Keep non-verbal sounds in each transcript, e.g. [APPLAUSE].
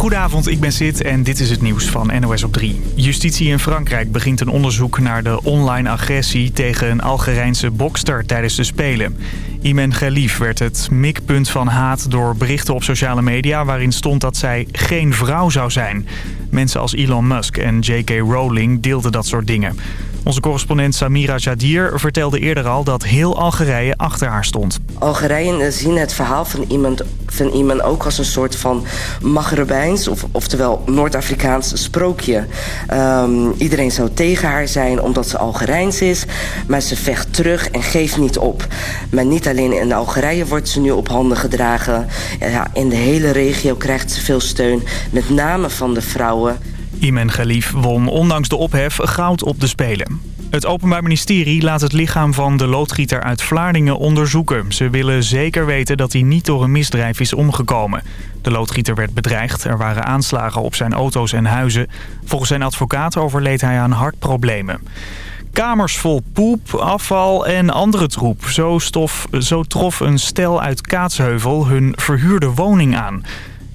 Goedenavond, ik ben Sid en dit is het nieuws van NOS op 3. Justitie in Frankrijk begint een onderzoek naar de online agressie tegen een Algerijnse bokster tijdens de Spelen. Imen Ghalif werd het mikpunt van haat door berichten op sociale media... waarin stond dat zij geen vrouw zou zijn. Mensen als Elon Musk en J.K. Rowling deelden dat soort dingen. Onze correspondent Samira Jadir vertelde eerder al dat heel Algerije achter haar stond. Algerije zien het verhaal van iemand, van iemand ook als een soort van Maghrebijns... Of, oftewel Noord-Afrikaans sprookje. Um, iedereen zou tegen haar zijn omdat ze Algerijns is... maar ze vecht terug en geeft niet op. Maar niet alleen in Algerije wordt ze nu op handen gedragen. Ja, in de hele regio krijgt ze veel steun, met name van de vrouwen... Imen Ghalif won ondanks de ophef goud op de Spelen. Het Openbaar Ministerie laat het lichaam van de loodgieter uit Vlaardingen onderzoeken. Ze willen zeker weten dat hij niet door een misdrijf is omgekomen. De loodgieter werd bedreigd. Er waren aanslagen op zijn auto's en huizen. Volgens zijn advocaat overleed hij aan hartproblemen. Kamers vol poep, afval en andere troep. Zo, stof, zo trof een stel uit Kaatsheuvel hun verhuurde woning aan.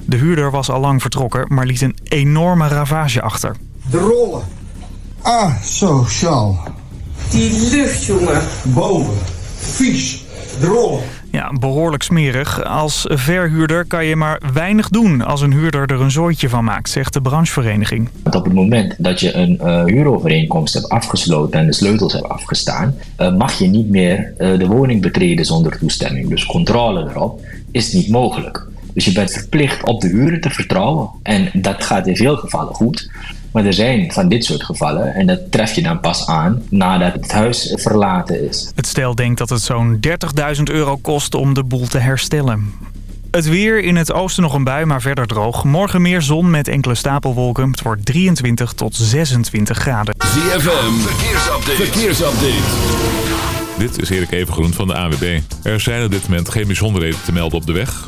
De huurder was al lang vertrokken, maar liet een enorme ravage achter. De rollen. Ah, zo, sjaal. Die lucht, jongen. Boven. Vies. De rollen. Ja, behoorlijk smerig. Als verhuurder kan je maar weinig doen als een huurder er een zooitje van maakt, zegt de branchevereniging. op het moment dat je een uh, huurovereenkomst hebt afgesloten en de sleutels hebt afgestaan, uh, mag je niet meer uh, de woning betreden zonder toestemming. Dus controle erop is niet mogelijk. Dus je bent verplicht op de huren te vertrouwen. En dat gaat in veel gevallen goed. Maar er zijn van dit soort gevallen en dat tref je dan pas aan nadat het huis verlaten is. Het stel denkt dat het zo'n 30.000 euro kost om de boel te herstellen. Het weer in het oosten nog een bui, maar verder droog. Morgen meer zon met enkele stapelwolken. Het wordt 23 tot 26 graden. ZFM, verkeersupdate. verkeersupdate. Dit is Erik Evengroen van de AWB. Er zijn op dit moment geen bijzonderheden te melden op de weg.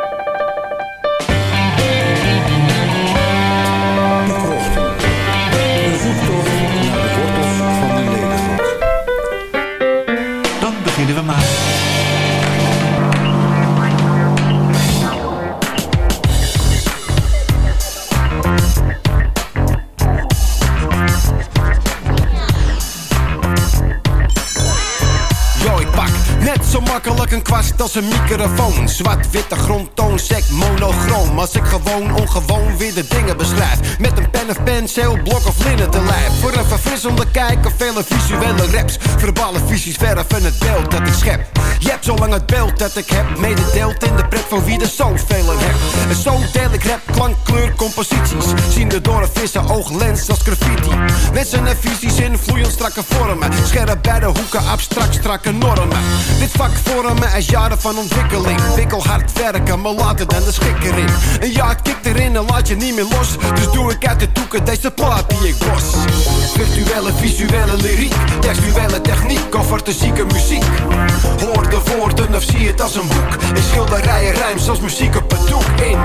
Zo makkelijk een kwast als een microfoon. Zwart-witte grondtoon, sec monochroom. Als ik gewoon ongewoon weer de dingen beschrijf. Met een pen of penseel, blok of linnen te lijf. Voor een verfrissende kijk of vele visuele raps. Verbale visies verven het beeld dat ik schep. Je hebt zo lang het beeld dat ik heb mededeeld in de pret van wie er zoveel heb. En zo deel ik rap, klank, kleur, composities. Zien door een vissen ooglens als graffiti. Wensen en visies in vloeiend strakke vormen. Scherp bij de hoeken, abstract strakke normen. Dit vak vormen als jaren van ontwikkeling. Wikkel hard werken, maar later dan de schik erin. Een jaar kikt erin en laat je niet meer los. Dus doe ik uit de doeken deze plaat die ik bos. Virtuele, visuele lyriek, textuele techniek of artistieke muziek. Hoor de woorden of zie het als een boek. In schilderijen rijm zoals muziek op het doek. In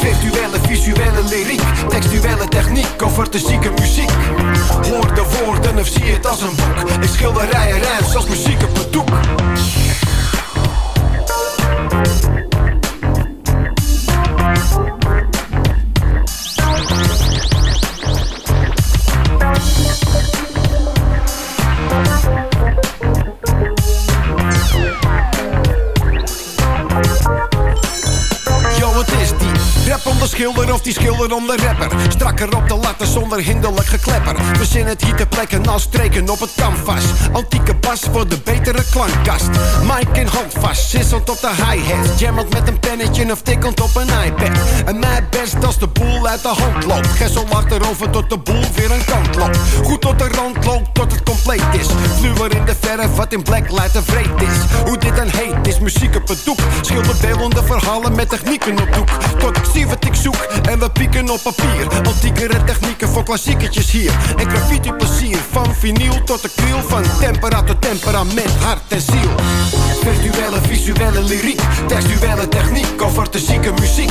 virtuele, visuele lyriek, textuele techniek of artistieke muziek. Hoor de woorden of zie het als een boek. In schilderijen rijm zoals muziek op het doek. Die schilder om de rapper. Strakker op de latten zonder hinderlijk geklepper. We zien het hier te plekken als streken op het canvas. Antieke bas voor de betere klankkast. Mike in handvast, sissend op de hi-hat. Jammelt met een pennetje of tikkend op een iPad. En mij best als de boel uit de hand loopt. Gessel achterover tot de boel weer een kant loopt. Goed tot de rand loopt tot het compleet is. Fluwer in de verf wat in blacklight vreed is. Hoe dit dan heet is muziek op het doek. Schilderbeeldende verhalen met technieken op doek. Tot ik zie wat ik zoek en we pieken op papier. Antiekere technieken voor klassieketjes hier. En graffiti plezier van vinyl tot de kriel. Van tempera tot temperament, hart en ziel. Virtuele, visuele lyriek, textuele techniek of artistieke muziek.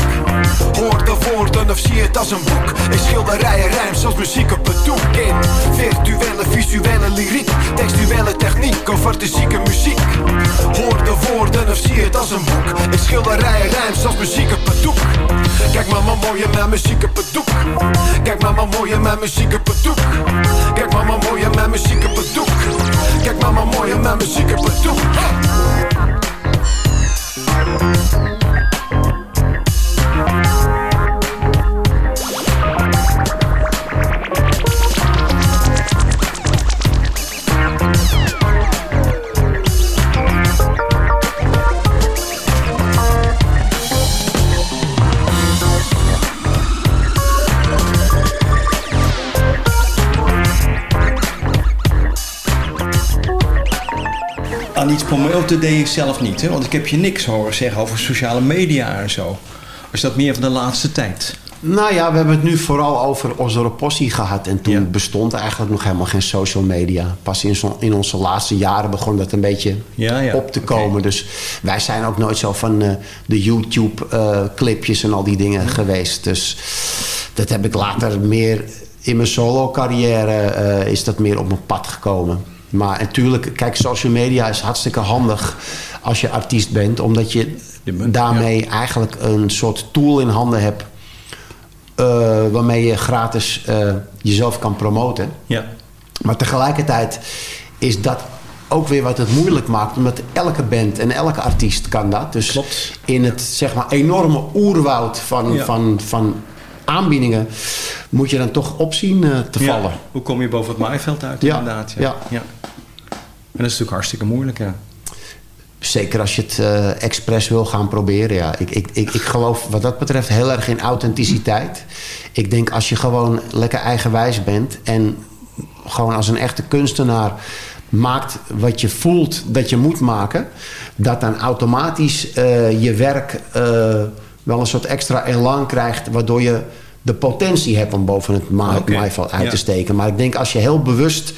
Hoor de woorden of zie het als een boek In schilderijen, rijms als muziek op het doek In virtuele, visuele lyriek Textuele techniek of artistieke muziek Hoor de woorden of zie het als een boek In schilderijen, rijms als muziek op het doek Kijk mama mooi en mijn muziek op het doek Kijk mama mooi en mijn muziek Kijk mama mooi en mijn muziek Kijk mama mooi en mijn muziek iets promoten deed ik zelf niet, hè? want ik heb je niks horen zeggen over sociale media en zo. Is dat meer van de laatste tijd? Nou ja, we hebben het nu vooral over Ozoropossi gehad. En toen bestond eigenlijk nog helemaal geen social media. Pas in, zo, in onze laatste jaren begon dat een beetje Ja, ja, op te komen. Dus wij zijn ook nooit zo van eh, de YouTube-clipjes en al die dingen geweest. Dus dat heb ik later meer in mijn solo-carrière eh, is dat meer op mijn pad gekomen. Maar natuurlijk, kijk, social media is hartstikke handig als je artiest bent. Omdat je daarmee eigenlijk een soort tool in handen hebt... eh, waarmee je gratis eh, jezelf kan promoten. Ja. Maar tegelijkertijd is dat ook weer wat het moeilijk maakt. Omdat elke band en elke artiest kan dat. Dus in het zeg maar, enorme oerwoud van, Ja. van, van aanbiedingen... moet je dan toch opzien eh, te Ja. vallen. Hoe kom je boven het maaiveld uit Ja, inderdaad? ja. ja. En dat is natuurlijk hartstikke moeilijk, ja. Zeker als je het eh expres wil gaan proberen. Ja. Ik, ik, ik, ik geloof wat dat betreft heel erg in authenticiteit. Ik denk als je gewoon lekker eigenwijs bent... en gewoon als een echte kunstenaar maakt wat je voelt dat je moet maken... dat dan automatisch eh, je werk wel een soort extra elan krijgt... waardoor je de potentie hebt om boven het ma maaiveld uit ja. te steken. Maar ik denk als je heel bewust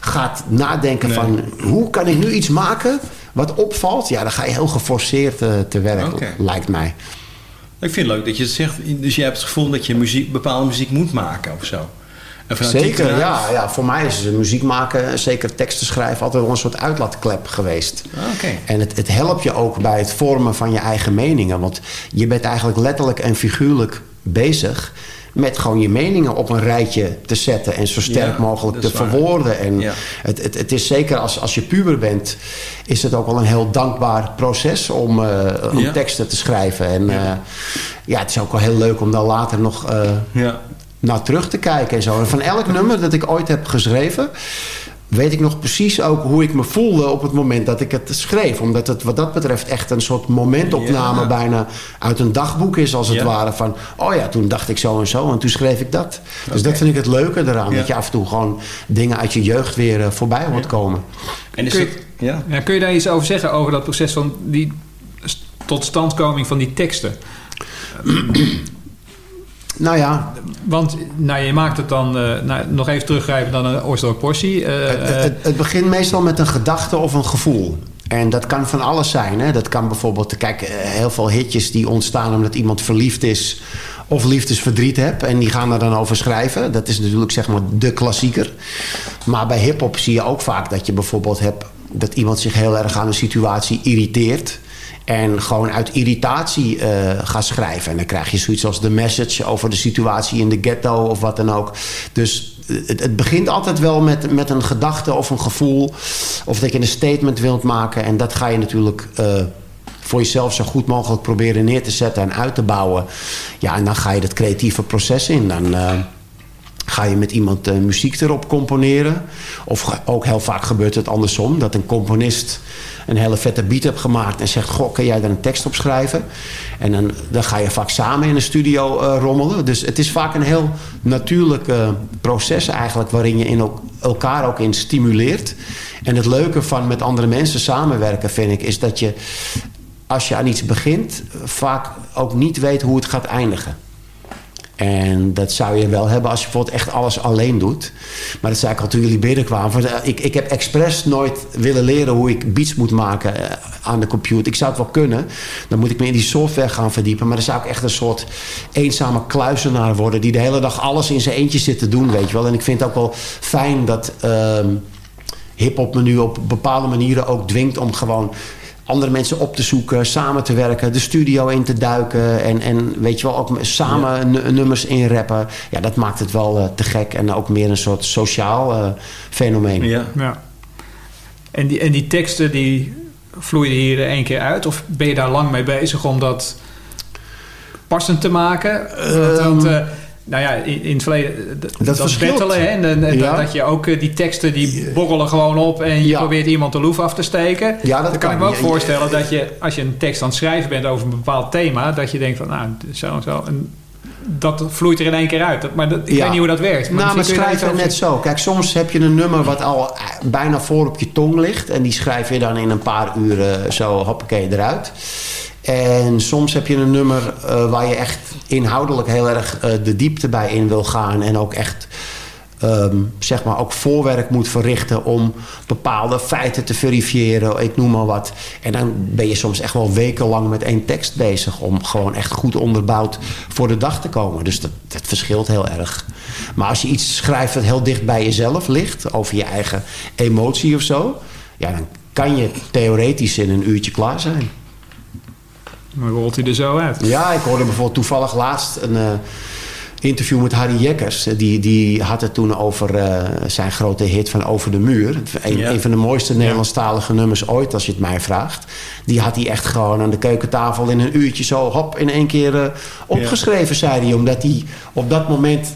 gaat nadenken Nee. van... hoe kan ik nu iets maken wat opvalt? Ja, dan ga je heel geforceerd eh, te werk, lijkt mij. Ik vind het leuk dat je het zegt. Dus je hebt het gevoel dat je muziek, bepaalde muziek moet maken of zo. En Zeker, ja, ja. Voor mij is muziek maken, zeker teksten schrijven... altijd wel een soort uitlaatklep geweest. Ah. En het, het helpt je ook bij het vormen van je eigen meningen. Want je bent eigenlijk letterlijk en figuurlijk bezig... met gewoon je meningen op een rijtje te zetten... en zo sterk Ja, mogelijk te waar. verwoorden. En Ja. het, het, het is zeker als, als je puber bent... is het ook wel een heel dankbaar proces om, eh, om Ja. teksten te schrijven. En ja. ja, het is ook wel heel leuk om dan later nog... eh, Ja. Naar terug te kijken en zo. En van elk nummer dat ik ooit heb geschreven... weet ik nog precies ook hoe ik me voelde op het moment dat ik het schreef. Omdat het wat dat betreft echt een soort momentopname... Ja. bijna uit een dagboek is als het Ja. ware. Van, oh ja, toen dacht ik zo en zo en toen schreef ik dat. Dus dat vind ik het leuke eraan. Ja. Dat je af en toe gewoon dingen uit je jeugd weer eh, voorbij hoort komen. En is Kun je- het, ja. Ja, kun je daar iets over zeggen over dat proces van die st- totstandkoming van die teksten? Nou ja, Want nou, je maakt het dan, eh, nou, nog even teruggrijpen dan een Oslo Portie. eh, Het, eh, het, het begint meestal met een gedachte of een gevoel. En dat kan van alles zijn. Hè? Dat kan bijvoorbeeld, kijk, heel veel hitjes die ontstaan omdat iemand verliefd is of liefdesverdriet hebt. En die gaan er dan over schrijven. Dat is natuurlijk zeg maar de klassieker. Maar bij hip-hop zie je ook vaak dat je bijvoorbeeld hebt dat iemand zich heel erg aan een situatie irriteert. En gewoon uit irritatie eh, gaat schrijven. En dan krijg je zoiets als de message over de situatie in de ghetto of wat dan ook. Dus het, het begint altijd wel met, met een gedachte of een gevoel. Of dat je een statement wilt maken. En dat ga je natuurlijk eh, voor jezelf zo goed mogelijk proberen neer te zetten en uit te bouwen. Ja, en dan ga je dat creatieve proces in. Dan eh, ga je met iemand eh, muziek erop componeren. Of ook heel vaak gebeurt het andersom. Dat een componist een hele vette beat hebt gemaakt en zegt... goh, kan jij daar een tekst op schrijven? En dan, dan ga je vaak samen in een studio eh, rommelen. Dus het is vaak een heel natuurlijk eh, proces eigenlijk... waarin je in el- elkaar ook in stimuleert. En het leuke van met andere mensen samenwerken, vind ik... is dat je, als je aan iets begint... vaak ook niet weet hoe het gaat eindigen. En dat zou je wel hebben als je bijvoorbeeld echt alles alleen doet. Maar dat zei ik al toen jullie binnenkwamen. Eh, Ik, ik heb expres nooit willen leren hoe ik beats moet maken. eh, aan de computer. Ik zou het wel kunnen. Dan moet ik me in die software gaan verdiepen. Maar dan zou ik echt een soort eenzame kluizenaar worden... die de hele dag alles in zijn eentje zit te doen, weet je wel. En ik vind het ook wel fijn dat... ehm hip-hop me nu op bepaalde manieren ook dwingt om gewoon andere mensen op te zoeken, samen te werken, de studio in te duiken en, en weet je wel, ook samen nu- nummers inrappen. Ja, dat maakt het wel eh, te gek en ook meer een soort sociaal eh, fenomeen. Ja. Ja. En, die, en die teksten die vloeien hier één keer uit? Of ben je daar lang mee bezig om dat passend te maken? Want, eh, nou ja, in, in het verleden, eh, dat, battelen, hè, en, en- en Ja. dat je ook eh, die teksten, die borrelen gewoon op en je Ja. probeert iemand de loef af te steken. Ja, dat Dan kan ik me ook voorstellen dat je, als je een tekst aan het schrijven bent over een bepaald thema, dat je denkt van, nou, zo en zo. En dat vloeit er in één keer uit. Dat, maar dat, ik Ja. weet niet hoe dat werkt. nou, maar je daar schrijven iets net zo. Kijk, soms heb je een nummer wat al eh, bijna voor op je tong ligt. En die schrijf je dan in een paar uren zo hoppakee eruit. En soms heb je een nummer eh, waar je echt inhoudelijk heel erg eh, de diepte bij in wil gaan. En ook echt ehm, zeg maar ook voorwerk moet verrichten om bepaalde feiten te verifiëren. Ik noem maar wat. En dan ben je soms echt wel wekenlang met één tekst bezig om gewoon echt goed onderbouwd voor de dag te komen. Dus dat, dat verschilt heel erg. Maar als je iets schrijft dat heel dicht bij jezelf ligt, over je eigen emotie of zo, ja, dan kan je theoretisch in een uurtje klaar zijn. Dan rolt hij er zo uit. Ja, ik hoorde bijvoorbeeld toevallig laatst een eh, interview met Harry Jekkers. Eh, Die, die had het toen over eh, zijn grote hit van Over de Muur. Een, Ja. een van de mooiste Nederlandstalige nummers ooit, als je het mij vraagt. Die had hij echt gewoon aan de keukentafel in een uurtje zo hop in één keer opgeschreven, zei hij. Omdat hij op dat moment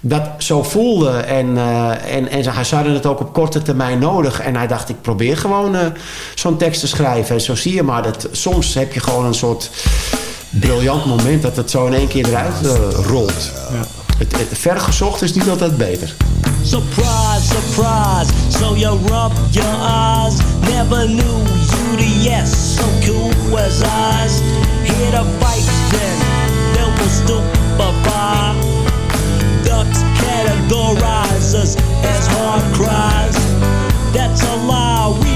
dat zo voelde. En, eh, en, en hij hadden het ook op korte termijn nodig. En hij dacht, ik probeer gewoon eh, zo'n tekst te schrijven. En zo zie je maar dat soms heb je gewoon een soort briljant moment... dat het zo in één keer eruit eh, rolt. Het, het vergezocht is niet altijd beter. Surprise, surprise. So you rub your eyes. Never knew you the yes. So cool as eyes. Hear the pipes then. They will stupefy. Ducks categorize us as hard cries. That's a lie. We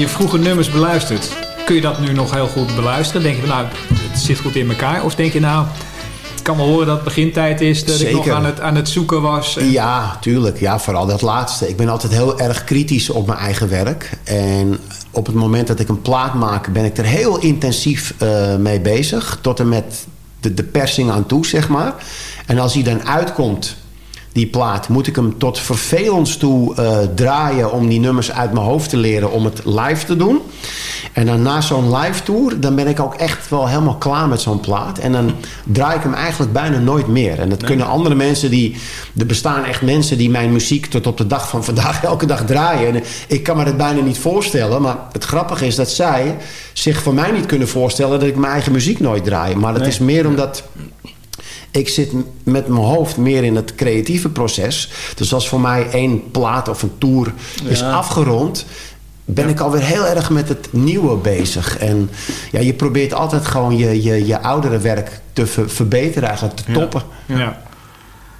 je vroege nummers beluistert, kun je dat nu nog heel goed beluisteren? Denk je, nou, het zit goed in elkaar? Of denk je, nou, ik kan wel horen dat het begintijd is, dat ik nog aan het, aan het zoeken was? En- Ja, tuurlijk. Ja, vooral dat laatste. Ik ben altijd heel erg kritisch op mijn eigen werk. En op het moment dat ik een plaat maak, ben ik er heel intensief eh, mee bezig. Tot en met de, de persing aan toe, zeg maar. En als die dan uitkomt, die plaat, moet ik hem tot vervelends toe eh, draaien om die nummers uit mijn hoofd te leren om het live te doen. En dan na zo'n live tour, dan ben ik ook echt wel helemaal klaar met zo'n plaat. En dan draai ik hem eigenlijk bijna nooit meer. En dat kunnen andere mensen die. Er bestaan echt mensen die mijn muziek tot op de dag van vandaag [LAUGHS] elke dag draaien. En ik kan me dat bijna niet voorstellen. Maar het grappige is dat zij zich voor mij niet kunnen voorstellen dat ik mijn eigen muziek nooit draai. Maar dat Nee. is meer omdat. Ik zit met mijn hoofd meer in het creatieve proces. Dus als voor mij één plaat of een tour is afgerond... ben ik alweer heel erg met het nieuwe bezig. En ja, je probeert altijd gewoon je, je, je oudere werk te ver- verbeteren, eigenlijk te toppen. Ja.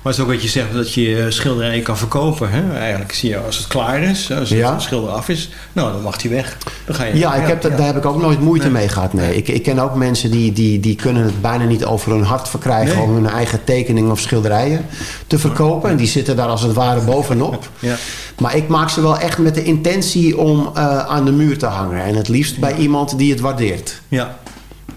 Maar het is ook wat je zegt, dat je eh, schilderijen kan verkopen. Hè? Eigenlijk zie je als het klaar is, als het Ja. schilder af is, nou dan mag die weg. Dan ga je, Ja, ik heb, dat- daar heb ik ook nooit moeite mee gehad. Nee. Ik, ik ken ook mensen die, die, die kunnen het bijna niet over hun hart verkrijgen... Nee. om hun eigen tekeningen of schilderijen te verkopen. En die zitten daar als het ware bovenop. [LAUGHS] Ja. Maar ik maak ze wel echt met de intentie om eh, aan de muur te hangen. En het liefst bij iemand die het waardeert. Ja.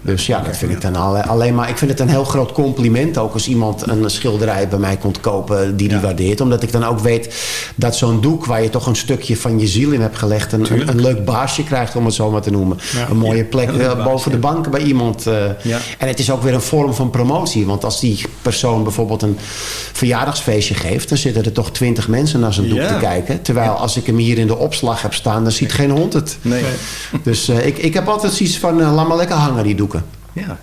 Dus ja, dat vind ik dan alle- alleen maar... Ik vind het een heel groot compliment ook als iemand een schilderij bij mij komt kopen die die waardeert. Omdat ik dan ook weet dat zo'n doek waar je toch een stukje van je ziel in hebt gelegd... een, een, een leuk baasje krijgt, om het zo maar te noemen. Ja. Een mooie plek eh, boven de bank bij iemand. eh. Ja. En het is ook weer een vorm van promotie. Want als die persoon bijvoorbeeld een verjaardagsfeestje geeft... dan zitten er toch twintig mensen naar zijn doek te kijken. Terwijl als ik hem hier in de opslag heb staan... dan ziet geen hond het. Nee. Dus eh, ik, ik heb altijd zoiets van... eh, laat maar lekker hangen, die Ja.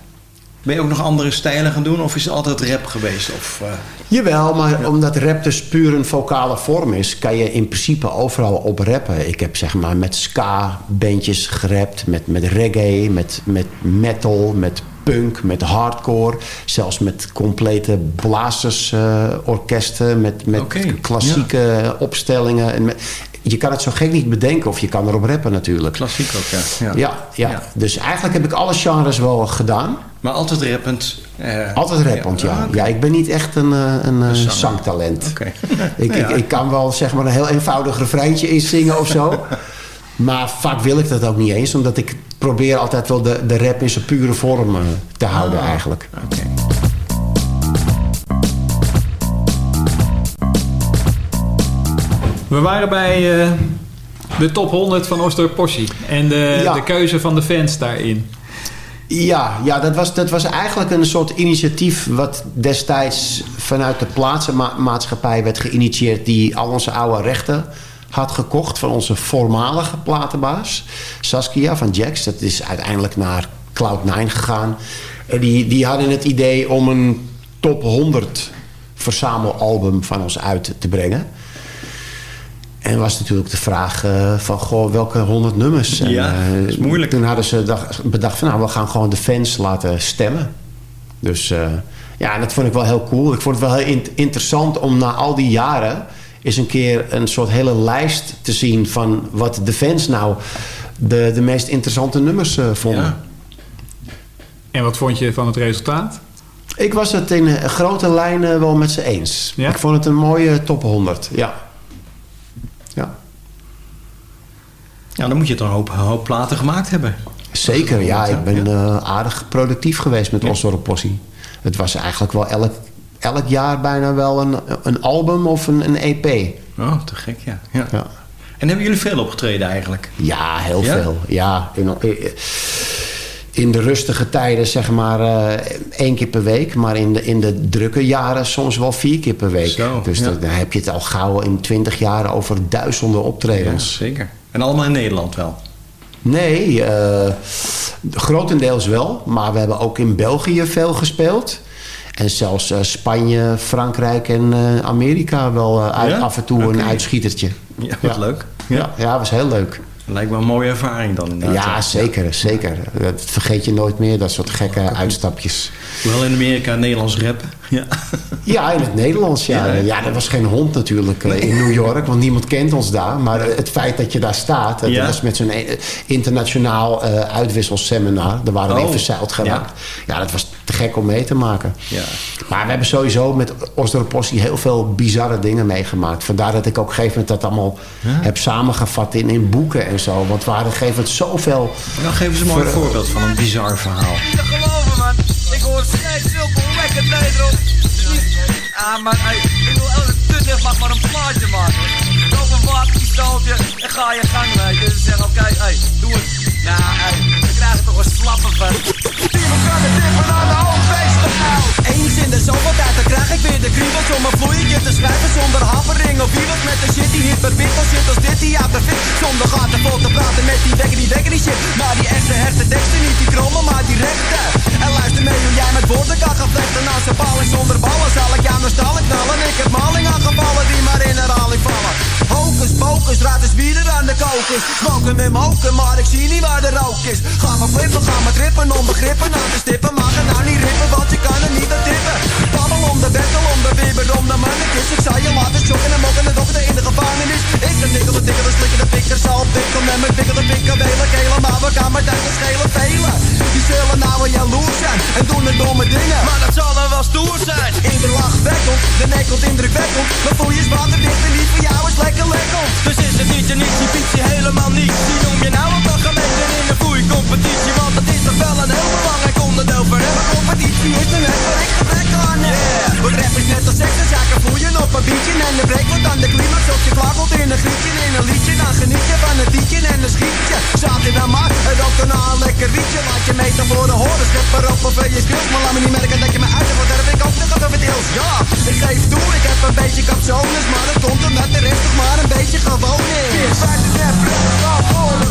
Ben je ook nog andere stijlen gaan doen of is het altijd rap geweest? Of, eh, Jawel, maar omdat rap dus puur een vocale vorm is... kan je in principe overal op rappen. Ik heb zeg maar met ska-bandjes gerapt, met, met reggae, met, met metal, met punk, met hardcore. Zelfs met complete blazersorkesten, met, met Oké, klassieke opstellingen. En met- je kan het zo gek niet bedenken of je kan erop rappen natuurlijk. klassiek ook, ja. ja. Ja, ja. dus eigenlijk heb ik alle genres wel gedaan. Maar altijd rappend. eh, Altijd rappend, ja. Ah. Ja, ik ben niet echt een, eh, een, eh, zanger. zangtalent. Oké. [LAUGHS] Ik, ik, ik kan wel zeg maar een heel eenvoudig refreintje inzingen of zo. [LAUGHS] Maar vaak wil ik dat ook niet eens. Omdat ik probeer altijd wel de, de rap in zijn pure vorm eh, te houden Ah, eigenlijk. We waren bij eh, de top 100 van Ostor Possie. En de, Ja. de keuze van de fans daarin. Ja, ja dat, was, dat was eigenlijk een soort initiatief... wat destijds vanuit de plaatsenmaatschappij werd geïnitieerd... die al onze oude rechten had gekocht van onze voormalige platenbaas. Saskia van Jax. Dat is uiteindelijk naar Cloud9 gegaan. En die, die hadden het idee om een top 100 verzamelalbum van ons uit te brengen. En was natuurlijk de vraag eh, van, goh, welke 100 nummers? En, Ja, eh, dat is moeilijk. Toen hadden ze bedacht van, nou, we gaan gewoon de fans laten stemmen. Dus eh, ja, en dat vond ik wel heel cool. Ik vond het wel heel in- interessant om na al die jaren... eens een keer een soort hele lijst te zien... van wat de fans nou de, de meest interessante nummers eh, vonden. Ja. En wat vond je van het resultaat? Ik was het in grote lijnen wel met ze eens. Ja? Ik vond het een mooie top 100, ja. Ja. Ja, dan moet je toch een hoop, een hoop platen gemaakt hebben. Zeker, ja. Ja. Ik ben eh, aardig productief geweest met Osdorp Possie. Het was eigenlijk wel elk, elk jaar bijna wel een, een album of een, een EP. Oh, te gek, ja. ja. Ja, En hebben jullie veel opgetreden eigenlijk? ja heel Ja? veel. Ja, in, in de rustige tijden zeg maar eh, één keer per week. Maar in de, in de drukke jaren soms wel vier keer per week. Zo, dus ja. dan dan heb je het al gauw in twintig jaar over duizenden Ja, optredens. zeker. En allemaal in Nederland wel? Nee, eh, grotendeels wel. Maar we hebben ook in België veel gespeeld. En zelfs eh, Spanje, Frankrijk en eh, Amerika wel uit, Ja? af en toe een uitschietertje. Ja, wat Ja. leuk. Ja, ja, was heel leuk. Lijkt me een mooie ervaring dan inderdaad. Ja, zeker, zeker. Dat vergeet je nooit meer, dat soort gekke uitstapjes. Wel in Amerika Nederlands rappen. Ja. Ja, in het Nederlands, ja. Ja. Was geen hond natuurlijk eh, in New York, want niemand kent ons daar. Maar eh, het feit dat je daar staat, dat Ja. was met zo'n eh, internationaal eh uitwisselseminar. Daar waren we Oh, even verzeild geraakt. Ja. dat was te gek om mee te maken. Ja. Maar we hebben sowieso met Osdorpossie heel veel bizarre dingen meegemaakt. Vandaar dat ik ook op een gegeven moment dat allemaal heb samengevat in, in boeken en zo. Want we hadden op een gegeven moment zoveel... Nou, geef eens een mooi Voor- voorbeeld van een bizar verhaal. Niet te geloven, man. Ik hoor steeds zulke lekker Nederland. Ah, ey, ik wil elke tunnel mag maar een plaatje maken. Koop een waterpistooltje en ga je gang, je. Dus zeg, oké, ey, doe het. Nou, we krijgen toch een slappen van. Niemand kan het dippen aan de hoofdfeesten. Eens in de zoveel tijd dan krijg ik weer de kriebels om een vloeietje te schrijven zonder havering of wiebels met de shit die hier verwikkeld zit als dit die te fit zonder gaten vol te praten met die wekker die wekker die shit maar die echte hertenteksten niet die krommen maar die rechte en luister mee hoe jij met woorden kan gaan vlechten als een zonder ballen zal ik jou naar stallen knallen ik heb maling aangevallen die maar in herhaling vallen Hocus pocus, raad eens wie er aan de kokers. Smoken met moken, maar ik zie niet waar de rook is. Ga maar flippen, ga maar trippen, onbegrippen aan de stippen Mag er nou niet rippen, want je kan er niet aan tippen Om de bettel, om de wibber, om de mannetjes Ik zou je laten schokken en mokken en dokter in de gevangenis Ik de nikkel, de tikkel, de slikker, de pikker, zal pikkel Met mijn de pikker, welen, kelen Maar we gaan maar tijd schelen velen Die zullen nou wel jaloers zijn en doen de domme dingen Maar dat zal dan wel stoer zijn. Ieder lach wekkelt, de nek komt indrukwekkend Mijn voel is waterdicht en niet voor jou is lekker lekker Dus is het niet je die fiets je helemaal niet. Die noem je nou ook al gemeten in de voeicompetitie. Want dat is toch wel een voor hem. competitie is een echt waar ik gebrek aan heb. Yeah. Want rap is net als seks, dus zaken vloeien op een bietje En de break wordt aan de climax als je klaar komt in een grietje In een liedje, dan geniet je van het liedje en een schietje Zaad in de maag, en ook daarna een lekker rietje Laat je metaforen horen, schep maar op over je skills Maar laat me niet merken dat je me uit hebt, want daar heb ik ook nog even deels Ja, ik geef toe, ik heb een beetje capsones Maar dat komt omdat de rest nog maar een beetje gewoon is de rap, voor de Rap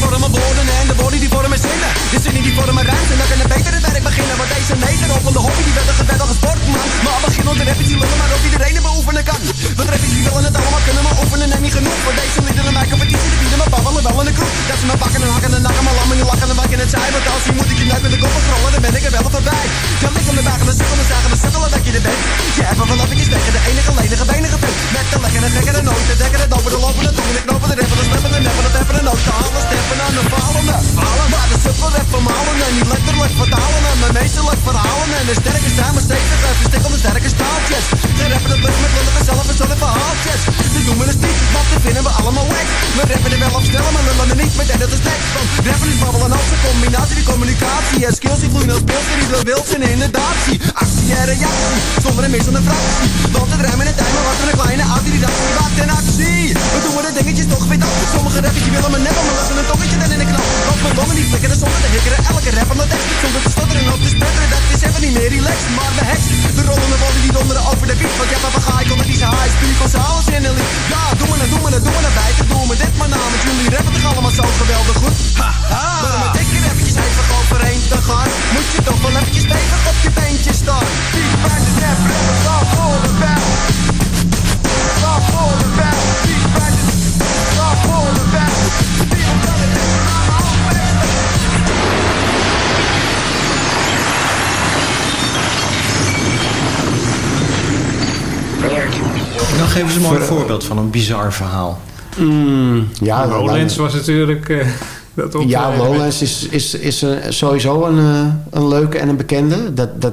Ja, de vormen woorden en de woorden die vormen zinnen De zinnen die vormen ruimte, dan kan een betere werk beginnen. Want deze meter op van de hobby, die werd er een sportman. Maar begin op de rappers die lullen, maar ook iedereen het beoefenen kan. Want rappers die willen het allemaal kunnen, maar oefenen en niet genoeg. Voor deze liederen mijn die bieden me babbelen wel in de kroeg. Dat ze me pakken en hakken en nakken, maar lammen niet lachen en wakken het zijn Want als je moet ik je neuk met de kop rollen, dan ben ik er wel voorbij. Dan lig om de wagen, de sukkelen, zagen, de sukkelen dat je er bent. Je hebt me vanaf ik is tegen de enige lenige benige vent Met de lekkere gekkere nooit, de dekkere dopen, de lopende de knopen, de de steppen, de neppen, de teppen, de de halen, steppen aan de falende Falen, maar de sukkel rap vermalen en niet letterlijk vertalen En mijn meesterlijk verhalen en de sterke zijn maar stevig en verstikkelde sterke staaltjes. De rappen het lukt met lullige zelf en zo'n verhaaltjes. Ze doen me een stiek, want dat vinden we allemaal wack We rappen er wel op snel, maar lullen er niet met dat is tekst Want rappen is babbelen als een combinatie die communicatie. En skills die vloeien als beeld en iedere wild zijn inderdaad zie Actie en reactie, zonder een mis en een fractie. Want het ruimen en timer was er een kleine autoriteit Wat een actie, we doen we de dingetjes toch weer dat. Sommige rappers die willen me neppen, longen die flikkeren zonder te hikkeren. Elke rap van de tekst, zonder te stotteren. Of te sputteren Dat is even niet meer relaxed, maar de heks De rollende woorden die donderen over de beat. Want ja, papa ga ik onder die high speed van alles in een lied Ja, doen we het, doen we het, doen we het. Bij Doen we dit maar namens jullie. Rappen toch allemaal zo geweldig goed? Haha Maar Geven ze een mooi voorbeeld van een bizar verhaal. Mm, ja, Lowlands was natuurlijk... eh, [LAUGHS] dat Ja, Lowlands is, is, is sowieso een, eh, een leuke en een bekende. Dat, dat,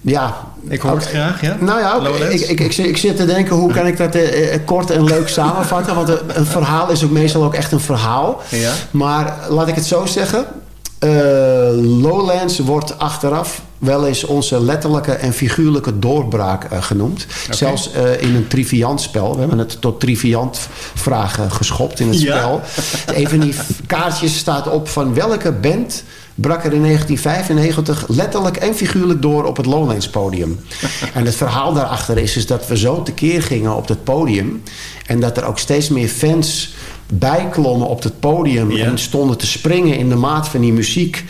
ja. Ik hoor het graag, ja? Nou ja, ik, ik, ik, zit- ik zit te denken, hoe kan ik dat eh, kort en leuk samenvatten? Want een, verhaal is ook meestal ook echt een verhaal. Ja. Maar laat ik het zo zeggen. Eh, Lowlands wordt achteraf wel eens onze letterlijke en figuurlijke doorbraak eh, genoemd. Zelfs eh, in een triviant spel. We hebben het tot triviant vragen geschopt in het Ja. spel. Een van die kaartjes staat op van welke band brak er in 1995 letterlijk en figuurlijk door op het Lowlands podium. En het verhaal daarachter is, is dat we zo tekeer gingen op het podium. En dat er ook steeds meer fans bijklommen op het podium. En stonden te springen in de maat van die muziek.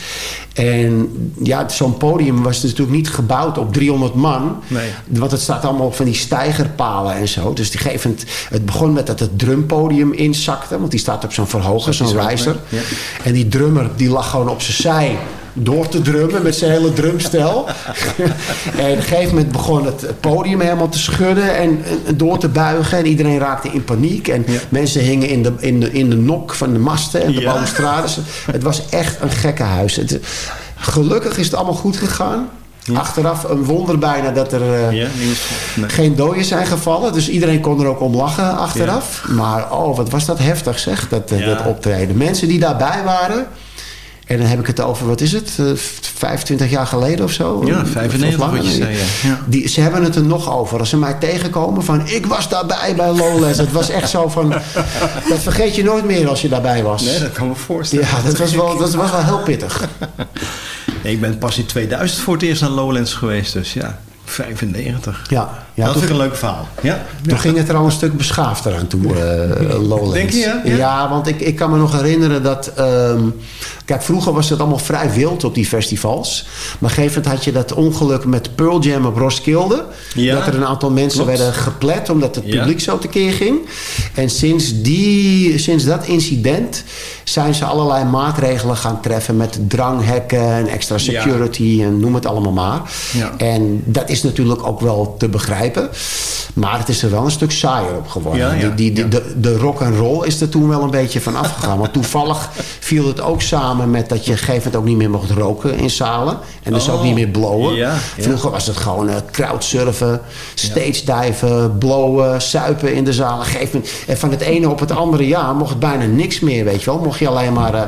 En ja, zo'n podium was natuurlijk niet gebouwd op 300 man. Nee. Want het staat allemaal op van die stijgerpalen en zo. Dus die geven het, het begon met dat het drumpodium inzakte. Want die staat op zo'n verhoger, zo'n riser. Ja. En die drummer die lag gewoon op zijn zij door te drummen met zijn hele drumstel. [LAUGHS] en op een gegeven moment begon het podium helemaal te schudden en, en door te buigen. En iedereen raakte in paniek. En mensen hingen in de, in, de, in de nok van de masten en de Ja. balustrades. Het was echt een gekke huis. Het, gelukkig is het allemaal goed gegaan. Achteraf een wonder bijna dat er eh, Ja, die is- nee. geen doden zijn gevallen. Dus iedereen kon er ook om lachen achteraf. Maar oh, wat was dat heftig zeg, dat, eh, dat optreden. Mensen die daarbij waren... En dan heb ik het over, wat is het? eh, 25 jaar geleden of zo? Ja, Of 95 langer. wat je zei. Ja. Die, ze hebben het er nog over. Als ze mij tegenkomen van... Ik was daarbij bij Lowlands. Het was echt zo van... [LAUGHS] Dat vergeet je nooit meer als je daarbij was. Nee, dat kan me voorstellen. Ja, dat was wel, dat was wel heel pittig. [LAUGHS] Nee, ik ben pas in 2000 voor het eerst naar Lowlands geweest, dus ja, 95. Ja, ja dat ik een leuk verhaal. Ja. Toen ging het er al een stuk beschaafder aan toe, eh Lowlands. Denk je, ja? Ja. Ja, want ik, ik kan me nog herinneren dat... ehm, kijk, vroeger was het allemaal vrij wild op die festivals. Maar gegeven had je dat ongeluk met Pearl Jam op Roskilde. Ja, dat er een aantal mensen klopt. werden geplet omdat het publiek zo tekeer ging. En sinds, die, sinds dat incident zijn ze allerlei maatregelen gaan treffen... met dranghekken en extra security en noem het allemaal maar. Ja. En dat is natuurlijk ook wel te begrijpen. Maar het is er wel een stuk saaier op geworden. Ja, ja, die, die, de, de rock and roll is er toen wel een beetje van afgegaan. Want toevallig viel het ook samen met dat je een gegeven moment ook niet meer mocht roken in zalen. En dus Oh, ook niet meer blowen. Vroeger was het gewoon eh, crowdsurfen, stage diven, blowen, suipen in de een gegeven moment, en van het ene op het andere jaar mocht het bijna niks meer, weet je wel. Mocht je alleen maar, eh,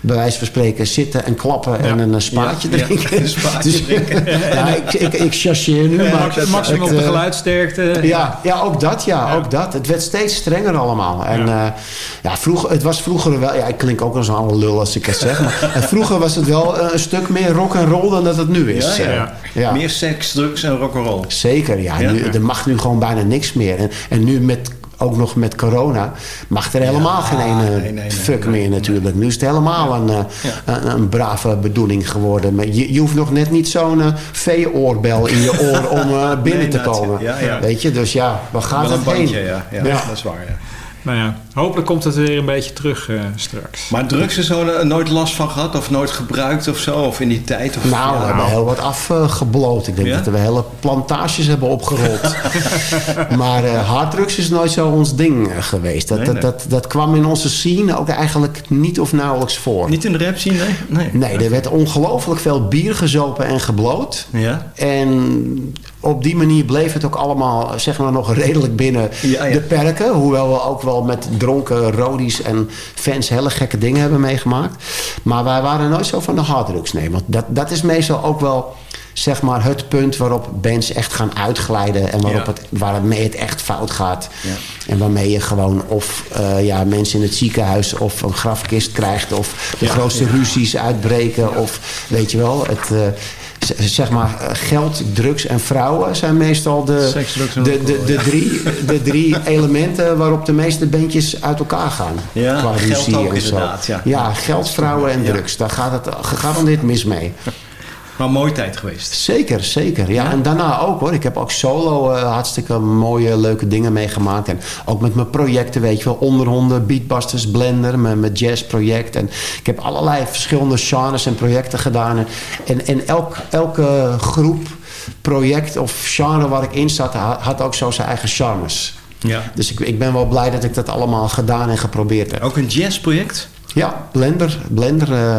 bij wijze van spreken, zitten en klappen en een eh, spaatje Ja, ja, drinken. [LAUGHS] een spaatje Dus- drinken. [LAUGHS] ja, ik, ik, ik nu, maar... max- het, eh, geluidsterkte. ja, ja, ook dat, ja, ook dat. Het werd steeds strenger allemaal. En ja. ja, vroeger, het was vroeger wel... Ja, ik klink ook als een oude lul als ik het zeg. Maar [LAUGHS] en vroeger was het wel eh, een stuk meer rock and roll dan dat het nu is. Ja, ja. Eh, ja. Meer seks, drugs en rock'n'roll. Zeker, ja. Ja, nu, ja. Er mag nu gewoon bijna niks meer. En, en nu met, ook nog met corona mag er helemaal geen ene nee, nee, nee, fuck meer natuurlijk. Nu is het helemaal een, eh, een, een brave bedoeling geworden. Maar je, je hoeft nog net niet zo'n eh, vee-oorbel in je [LAUGHS] oor om eh, binnen te komen. ja. Weet je, dus ja, waar gaat Wel het een heen? bandje, ja. Dat is waar, ja. Nou ja, hopelijk komt het weer een beetje terug eh, straks. Maar drugs er zo eh, nooit last van gehad? Of nooit gebruikt of zo? Of in die tijd? Of, Nou, we hebben heel wat afgebloot. Ik denk Ja? dat we hele plantages hebben opgerold. [LAUGHS] maar eh harddrugs is nooit zo ons ding eh, geweest. Dat, Nee, dat, nee. dat, dat kwam in onze scene ook eigenlijk niet of nauwelijks voor. Niet in de rap zien, nee? Nee. Nee, er werd ongelooflijk veel bier gezopen en gebloot. Ja? En op die manier bleef het ook allemaal zeg maar, nog redelijk binnen Ja, ja. de perken. Hoewel we ook wel met dronken rodies en fans hele gekke dingen hebben meegemaakt. Maar wij waren nooit zo van de harddrugs. Nee, want dat, dat is meestal ook wel zeg maar, het punt waarop bands echt gaan uitglijden. En waarop Ja. het, waarmee het echt fout gaat. En waarmee je gewoon of eh, ja, mensen in het ziekenhuis of een grafkist krijgt. Of de grootste ruzies uitbreken. Of weet je wel, het... eh, zeg maar, eh, geld, drugs en vrouwen zijn meestal de, Seks, drugs en de, de, ja. drie, [LAUGHS] de drie elementen waarop de meeste bandjes uit elkaar gaan. Ja, qua geld ruzie ook en zo. inderdaad, ja. geld, vrouwen en Ja. drugs. Daar gaat het gegarandeerd mis mee. Maar een mooie tijd geweest. Zeker, zeker. Ja, en daarna ook hoor. Ik heb ook solo eh, hartstikke mooie, leuke dingen meegemaakt. En ook met mijn projecten, weet je wel. Onderhonden, Beatbusters, Blender, mijn, mijn jazzproject. En ik heb allerlei verschillende genres en projecten gedaan. En, en, en elk, elke groep, project of genre waar ik in zat... ha- had ook zo zijn eigen charmes. Ja. Dus ik, ik ben wel blij dat ik dat allemaal gedaan en geprobeerd heb. Ook een jazzproject? Ja, Blender. Blender eh,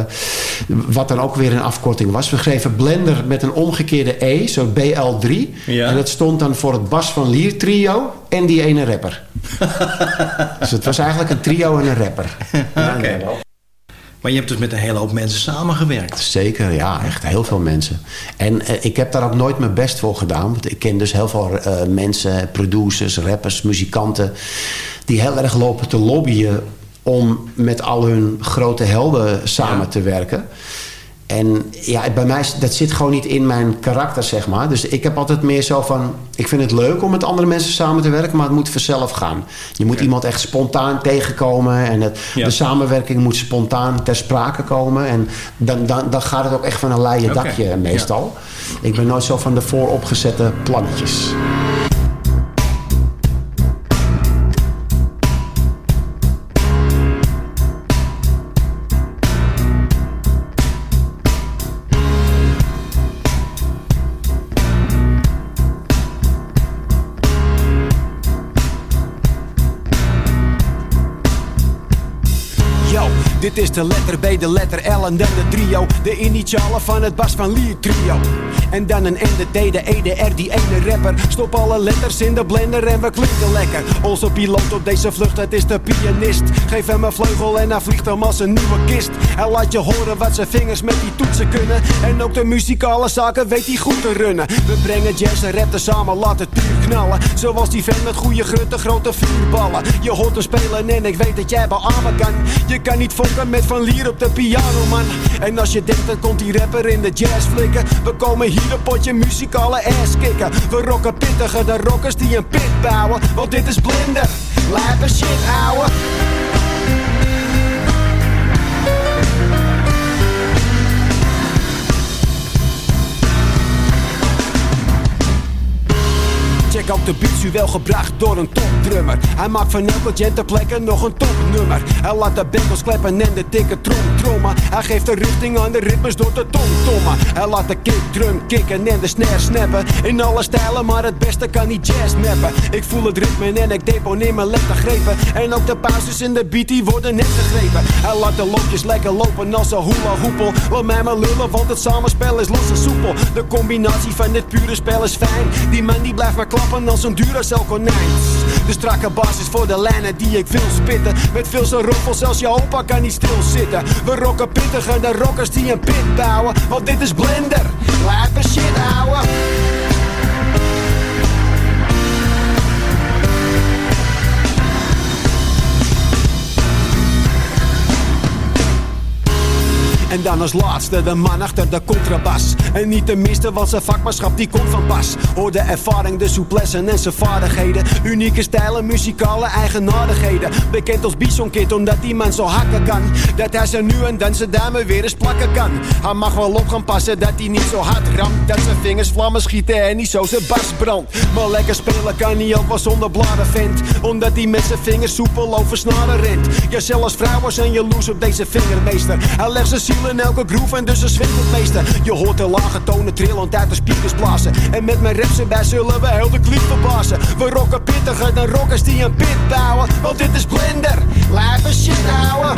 wat dan ook weer een afkorting was. We schreven Blender met een omgekeerde E, zo BL3. Ja. En dat stond dan voor het Bas van Lier trio en die ene rapper. [LAUGHS] dus het was eigenlijk een trio en een rapper. [LAUGHS] Ja, Oké. Maar je hebt dus met een hele hoop mensen samengewerkt. Zeker, ja, echt heel veel mensen. En eh, ik heb daar ook nooit mijn best voor gedaan. Want ik ken dus heel veel eh, mensen, producers, rappers, muzikanten... die heel erg lopen te lobbyen om met al hun grote helden samen Ja. te werken. En ja, bij mij, dat zit gewoon niet in mijn karakter, zeg maar. Dus ik heb altijd meer zo van... Ik vind het leuk om met andere mensen samen te werken... maar het moet vanzelf gaan. Je moet iemand echt spontaan tegenkomen... en het, Ja. de samenwerking moet spontaan ter sprake komen. En dan, dan, dan gaat het ook echt van een leien dakje meestal. Ik ben nooit zo van de vooropgezette plannetjes. Dit is de letter B, de letter L en dan de trio. De initialen van het Bas van Lier trio. En dan een N, de D, de E, de R, die ene rapper. Stop alle letters in de blender en we klinken lekker. Onze piloot op deze vlucht, het is de pianist. Geef hem een vleugel en hij vliegt hem als een nieuwe kist. Hij laat je horen wat zijn vingers met die toetsen kunnen. En ook de muzikale zaken weet hij goed te runnen. We brengen jazz en rap tezamen, laat het puur knallen. Zoals die vent met goede grutte, grote vuurballen. Je hoort hem spelen en ik weet dat jij beamen kan. Je kan niet fokken met Van Lier op de piano, man. En als je denkt, dan komt die rapper in de jazz flikken. We komen hier een potje muzikale ass kicken. We rocken pittiger dan rockers die een pit bouwen. Want dit is blinder, lijpe shit, ouwe. Check ook de beats, u wel gebracht door een topdrummer. Hij maakt van elke gente plekken nog een topnummer. Hij laat de bengels kleppen en de dikke trom trommen. Hij geeft de richting aan de ritmes door de tomtommen. Hij laat de kick drum kicken en de snare snappen. In alle stijlen, maar het beste kan niet jazz mappen. Ik voel het ritme en ik deponeer mijn lettergrepen. En ook de pauzes in de beat die worden net gegrepen. Hij laat de loopjes lekker lopen als een hula hoepel. Laat mij maar lullen, want het samenspel is los en soepel. De combinatie van dit pure spel is fijn. Die man die blijft maar als een Duracell konijn. De strakke basis voor de lijnen die ik wil spitten. Met veel zijn roffel, zelfs je opa kan niet stilzitten. We rocken pittiger dan rockers die een pit bouwen. Want dit is blender, lijpe shit ouwe. En dan als laatste de man achter de contrabas. En niet de minste, want zijn vakmanschap die komt van pas. Hoor de ervaring, de souplesse en zijn vaardigheden. Unieke stijlen, muzikale eigenaardigheden. Bekend als Bison Kid, omdat die man zo hakken kan. Dat hij ze nu en dan zijn duimen weer eens plakken kan. Hij mag wel op gaan passen dat hij niet zo hard ramt. Dat zijn vingers vlammen schieten en niet zo zijn bas brandt. Maar lekker spelen kan hij ook wel zonder bladen vent. Omdat hij met zijn vingers soepel over snaren rent. Ja, zelfs vrouwen zijn jaloers op deze vingermeester. Hij legt zijn ziel in elke groove en dus een swingt het meeste. Je hoort de lage tonen trillend uit de speakers blazen. En met mijn raps erbij zullen we heel de kliek verbazen. We rocken pittiger dan rockers die een pit bouwen. Want dit is blender, lijpe shit ouwe.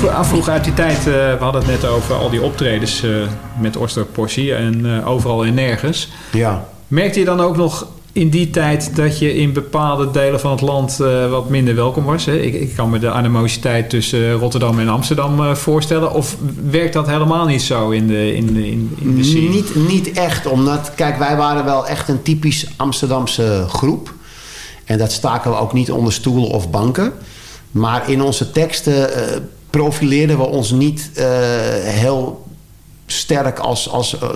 Me vro- afvroeg uit die tijd, eh, we hadden het net over al die optredens eh, met Oster Portie en eh, overal en nergens. Ja. Merkte je dan ook nog in die tijd dat je in bepaalde delen van het land wat minder welkom was? Hè? Ik, ik kan me de animositeit tussen Rotterdam en Amsterdam voorstellen. Of werkt dat helemaal niet zo in de, in de, in, in de scene? Niet, niet echt, omdat, kijk, wij waren wel echt een typisch Amsterdamse groep. En dat staken we ook niet onder stoelen of banken. Maar in onze teksten profileerden we ons niet eh, heel sterk als, als eh,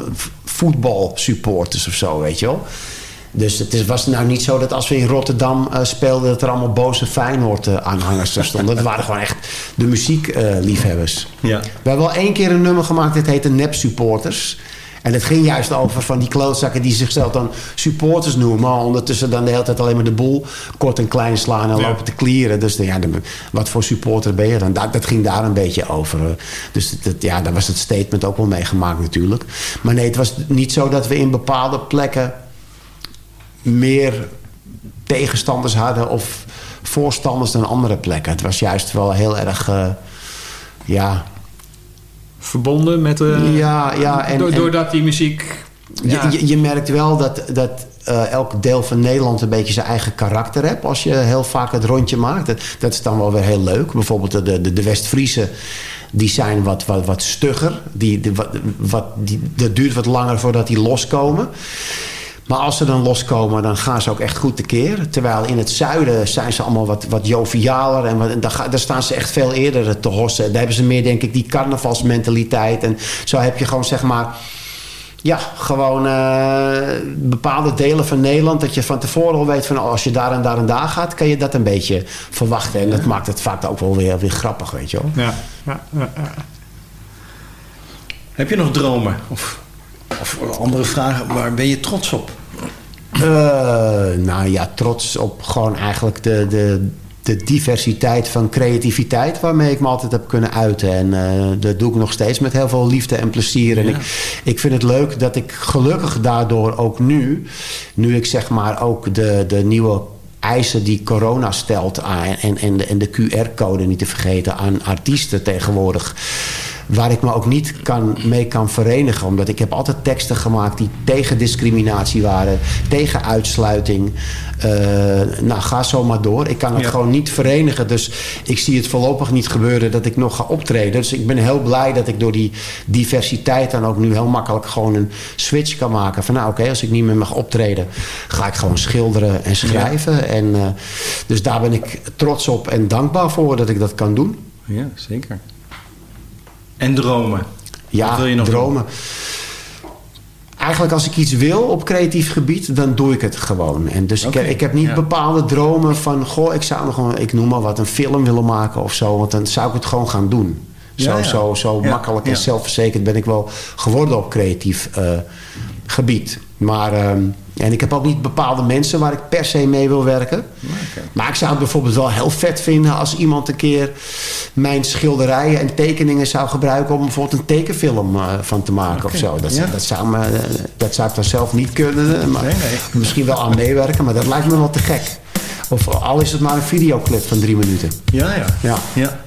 voetbalsupporters of zo, weet je wel. Dus het is, was nou niet zo dat als we in Rotterdam eh, speelden... dat er allemaal boze Feyenoord-aanhangers er stonden. Dat waren gewoon echt de muziekliefhebbers. Ja. We hebben wel één keer een nummer gemaakt, dit heette Nep Supporters. En het ging juist over van die klootzakken die zichzelf dan supporters noemen. Maar ondertussen dan de hele tijd alleen maar de boel kort en klein slaan en lopen te klieren. Dus ja, de- wat voor supporter ben je dan? Dat, dat ging daar een beetje over. Dus dat, ja, daar was het statement ook wel mee gemaakt natuurlijk. Maar nee, het was niet zo dat we in bepaalde plekken meer tegenstanders hadden of voorstanders dan andere plekken. Het was juist wel heel erg, eh, ja... Verbonden met de... Ja, ja. En, do- en- doordat die muziek... Ja. je, je, merkt wel dat, dat eh, elk deel van Nederland een beetje zijn eigen karakter hebt. Als je heel vaak het rondje maakt. Dat, dat is dan wel weer heel leuk. Bijvoorbeeld de, de, de West-Friese. Die zijn wat, wat, wat stugger. Die, die, wat, wat, die, dat duurt wat langer voordat die loskomen. Maar als ze dan loskomen, dan gaan ze ook echt goed tekeer. Terwijl in het zuiden zijn ze allemaal wat, wat jovialer. En, wat, en daar, staan ze echt veel eerder te hossen. Daar hebben ze meer, denk ik, die carnavalsmentaliteit. En zo heb je gewoon, zeg maar... Ja, gewoon eh, bepaalde delen van Nederland... dat je van tevoren al weet van oh, als je daar en daar en daar gaat... kan je dat een beetje verwachten. En dat maakt het vaak ook wel weer, weer grappig, weet je wel. Ja, ja, ja, ja. Heb je nog dromen? Of, of andere vragen, waar ben je trots op? Eh, nou ja, trots op gewoon eigenlijk de, de, de diversiteit van creativiteit waarmee ik me altijd heb kunnen uiten. En eh, dat doe ik nog steeds met heel veel liefde en plezier. En ik, ik vind het leuk dat ik gelukkig daardoor ook nu, nu ik zeg maar ook de, de nieuwe eisen die corona stelt aan, en, en, de, en de QR-code niet te vergeten aan artiesten tegenwoordig waar ik me ook niet kan, mee kan verenigen. Omdat ik heb altijd teksten gemaakt die tegen discriminatie waren. Tegen uitsluiting. Eh, nou, ga zo maar door. Ik kan het gewoon niet verenigen. Dus ik zie het voorlopig niet gebeuren dat ik nog ga optreden. Dus ik ben heel blij dat ik door die diversiteit dan ook nu heel makkelijk gewoon een switch kan maken. Van nou oké, als ik niet meer mag optreden, ga ik gewoon schilderen en schrijven. En, eh, dus daar ben ik trots op en dankbaar voor dat ik dat kan doen. Ja, zeker. En dromen? Ja, Wat wil je nog dromen. Eigenlijk als ik iets wil op creatief gebied, dan doe ik het gewoon. En dus ik, heb, ik heb niet ja. bepaalde dromen van... goh, ik zou nog een, ik noem maar wat, een film willen maken of zo. Want dan zou ik het gewoon gaan doen. Zo, Ja, ja. zo, zo makkelijk en zelfverzekerd ben ik wel geworden op creatief eh, gebied. Maar, ehm, en ik heb ook niet bepaalde mensen waar ik per se mee wil werken. Maar ik zou het bijvoorbeeld wel heel vet vinden als iemand een keer mijn schilderijen en tekeningen zou gebruiken om bijvoorbeeld een tekenfilm eh, van te maken of zo. Dat, ja. dat, zou me, dat zou ik dan zelf niet kunnen, maar misschien wel aan meewerken, maar dat lijkt me wel te gek. Of al is het maar een videoclip van drie minuten. Ja, ja. Ja. ja.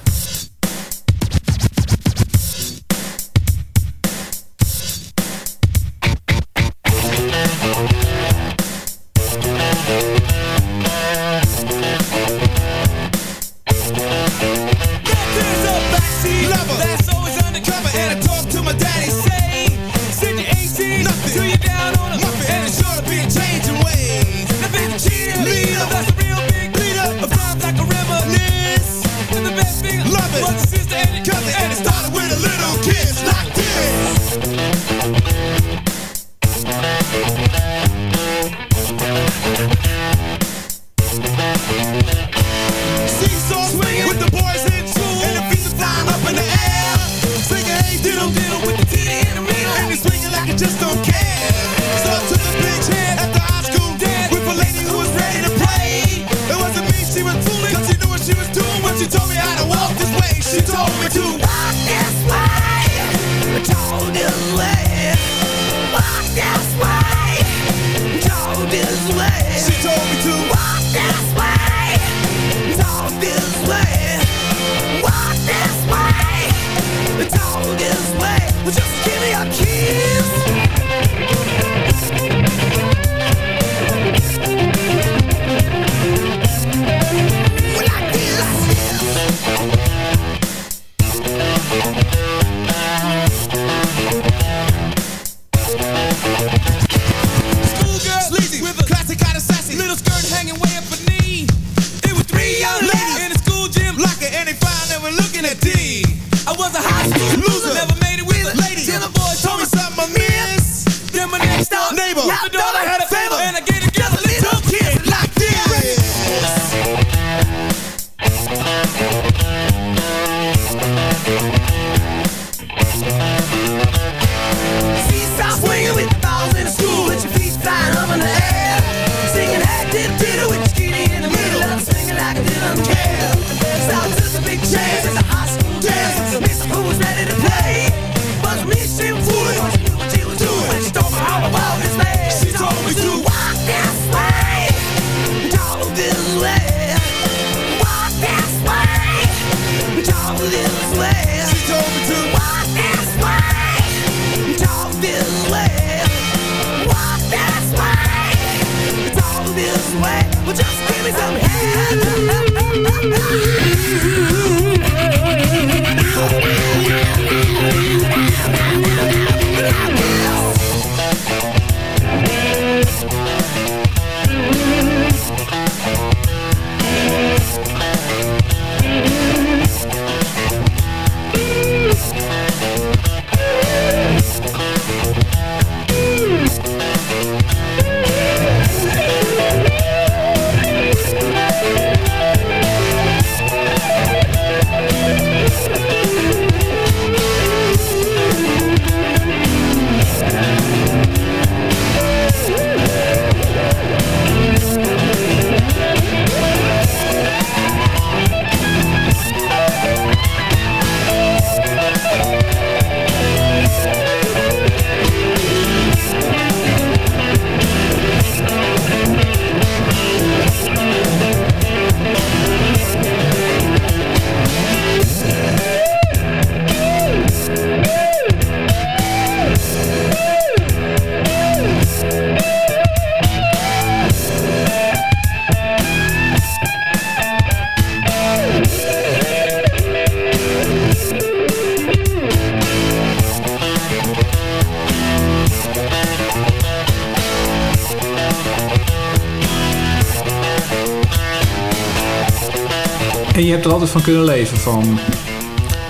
Hebt er altijd van kunnen leven, van...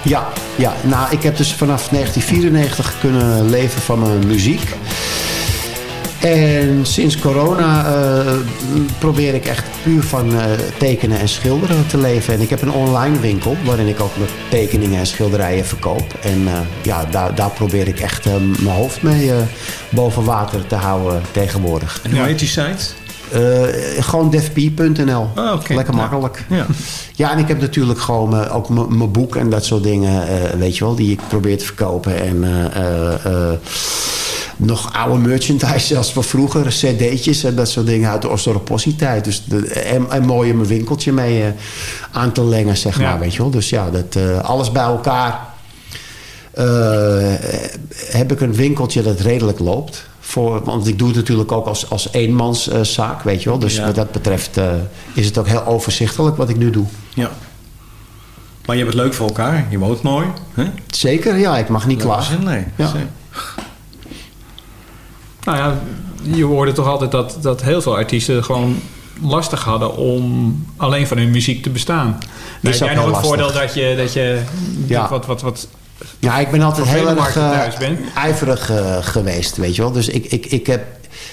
Ja, ja, nou ik heb dus vanaf 1994 kunnen leven van mijn muziek. En sinds corona eh, probeer ik echt puur van eh, tekenen en schilderen te leven. En ik heb een online winkel waarin ik ook mijn tekeningen en schilderijen verkoop. En eh, ja, daar, daar probeer ik echt mijn hoofd mee boven water te houden tegenwoordig. En hoe heet die site? Uh, gewoon defp.nl. Oh, okay. Lekker makkelijk. Ja. ja, en ik heb natuurlijk gewoon uh, ook mijn boek en dat soort dingen, uh, weet je wel, die ik probeer te verkopen. En nog oude merchandise, [LAUGHS] zelfs van vroeger, cd'tjes en dat soort dingen uit de Ostoropossie-tijd. Dus de, en, en mooi in mijn winkeltje mee aan te lengen, zeg maar, weet je wel. Dus ja, dat, alles bij elkaar heb ik een winkeltje dat redelijk loopt. Voor, want ik doe het natuurlijk ook als, als eenmanszaak, uh, weet je wel. Dus Ja. wat dat betreft uh, is het ook heel overzichtelijk wat ik nu doe. Ja. Maar je hebt het leuk voor elkaar. Je woont mooi. Hè? Zeker, ja. Ik mag niet is klagen. Nee. Ja. Zeker. Nou ja, je hoorde toch altijd dat, dat heel veel artiesten gewoon lastig hadden om alleen van hun muziek te bestaan. Nou, Is heb ook jij nog het voordeel dat je, dat je Ja. wat, wat, wat Ja, ik ben altijd heel erg eh, ijverig eh, geweest, weet je wel. Dus ik, ik, ik heb...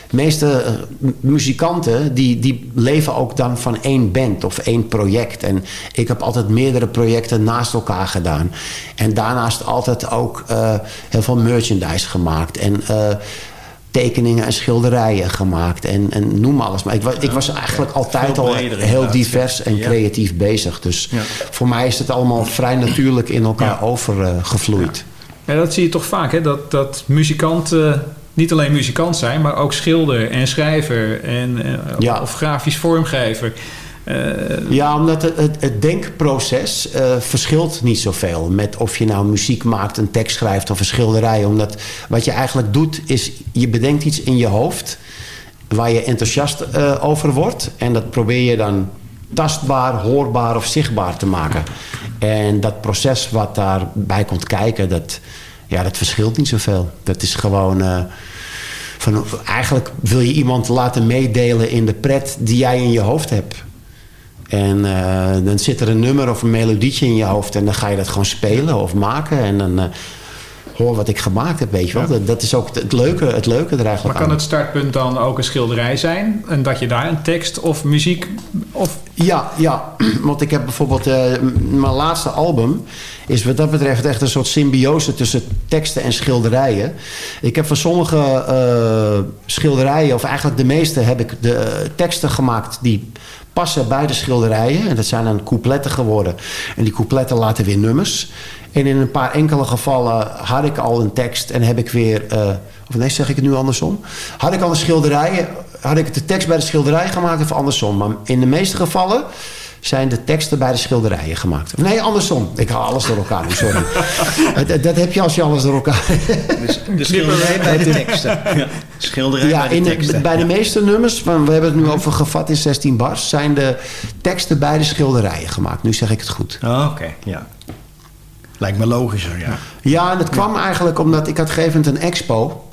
De meeste eh, muzikanten die, die leven ook dan van één band of één project. En ik heb altijd meerdere projecten naast elkaar gedaan. En daarnaast altijd ook heel veel merchandise gemaakt. En tekeningen en schilderijen gemaakt. En, en noem maar alles. Maar ik, was ik was eigenlijk altijd al heel divers en creatief bezig. Dus Ja. voor mij is het allemaal vrij natuurlijk in elkaar overgevloeid. Ja, dat zie je toch vaak, hè? Dat, dat muzikanten niet alleen muzikant zijn, maar ook schilder en schrijver en, eh, Ja. of grafisch vormgever. Eh, Ja, omdat het, het, denkproces eh, verschilt niet zoveel. Met of je nou muziek maakt, een tekst schrijft of een schilderij. Omdat wat je eigenlijk doet, is je bedenkt iets in je hoofd... waar je enthousiast eh, over wordt. En dat probeer je dan tastbaar, hoorbaar of zichtbaar te maken. En dat proces wat daarbij komt kijken, dat, ja, dat verschilt niet zoveel. Dat is gewoon... van, eigenlijk wil je iemand laten meedelen in de pret die jij in je hoofd hebt. En eh, dan zit er een nummer of een melodietje in je hoofd... en dan ga je dat gewoon spelen of maken. En dan eh, hoor wat ik gemaakt heb, weet je wel. Dat, dat is ook het leuke, het leuke er eigenlijk maar kan aan. het startpunt dan ook een schilderij zijn? En dat je daar een tekst of muziek of Ja, ja, [CLEARS THROAT] want ik heb bijvoorbeeld... eh, mijn laatste album is wat dat betreft echt een soort symbiose... tussen teksten en schilderijen. Ik heb van sommige schilderijen, of eigenlijk de meeste... heb ik de teksten gemaakt die passen bij de schilderijen. En dat zijn dan coupletten geworden. En die coupletten laten weer nummers. En in een paar enkele gevallen had ik al een tekst... en heb ik weer... eh, of nee, zeg ik het nu andersom? Had ik al een schilderij... had ik de tekst bij de schilderij gemaakt of andersom. Maar in de meeste gevallen zijn de teksten bij de schilderijen gemaakt. Nee, andersom. Ik haal alles door elkaar. Sorry. [LAUGHS] dat, dat heb je als je alles door elkaar... Dus de schilderij bij de teksten. Ja, schilderij Ja, bij de in teksten. bij de meeste nummers, van, we hebben het nu over gevat in 16 bars, zijn de teksten bij de schilderijen gemaakt. Nu zeg ik het goed. Oh, Oké, ja. Lijkt me logischer, ja. Ja, en dat kwam eigenlijk omdat ik had gegeven een expo.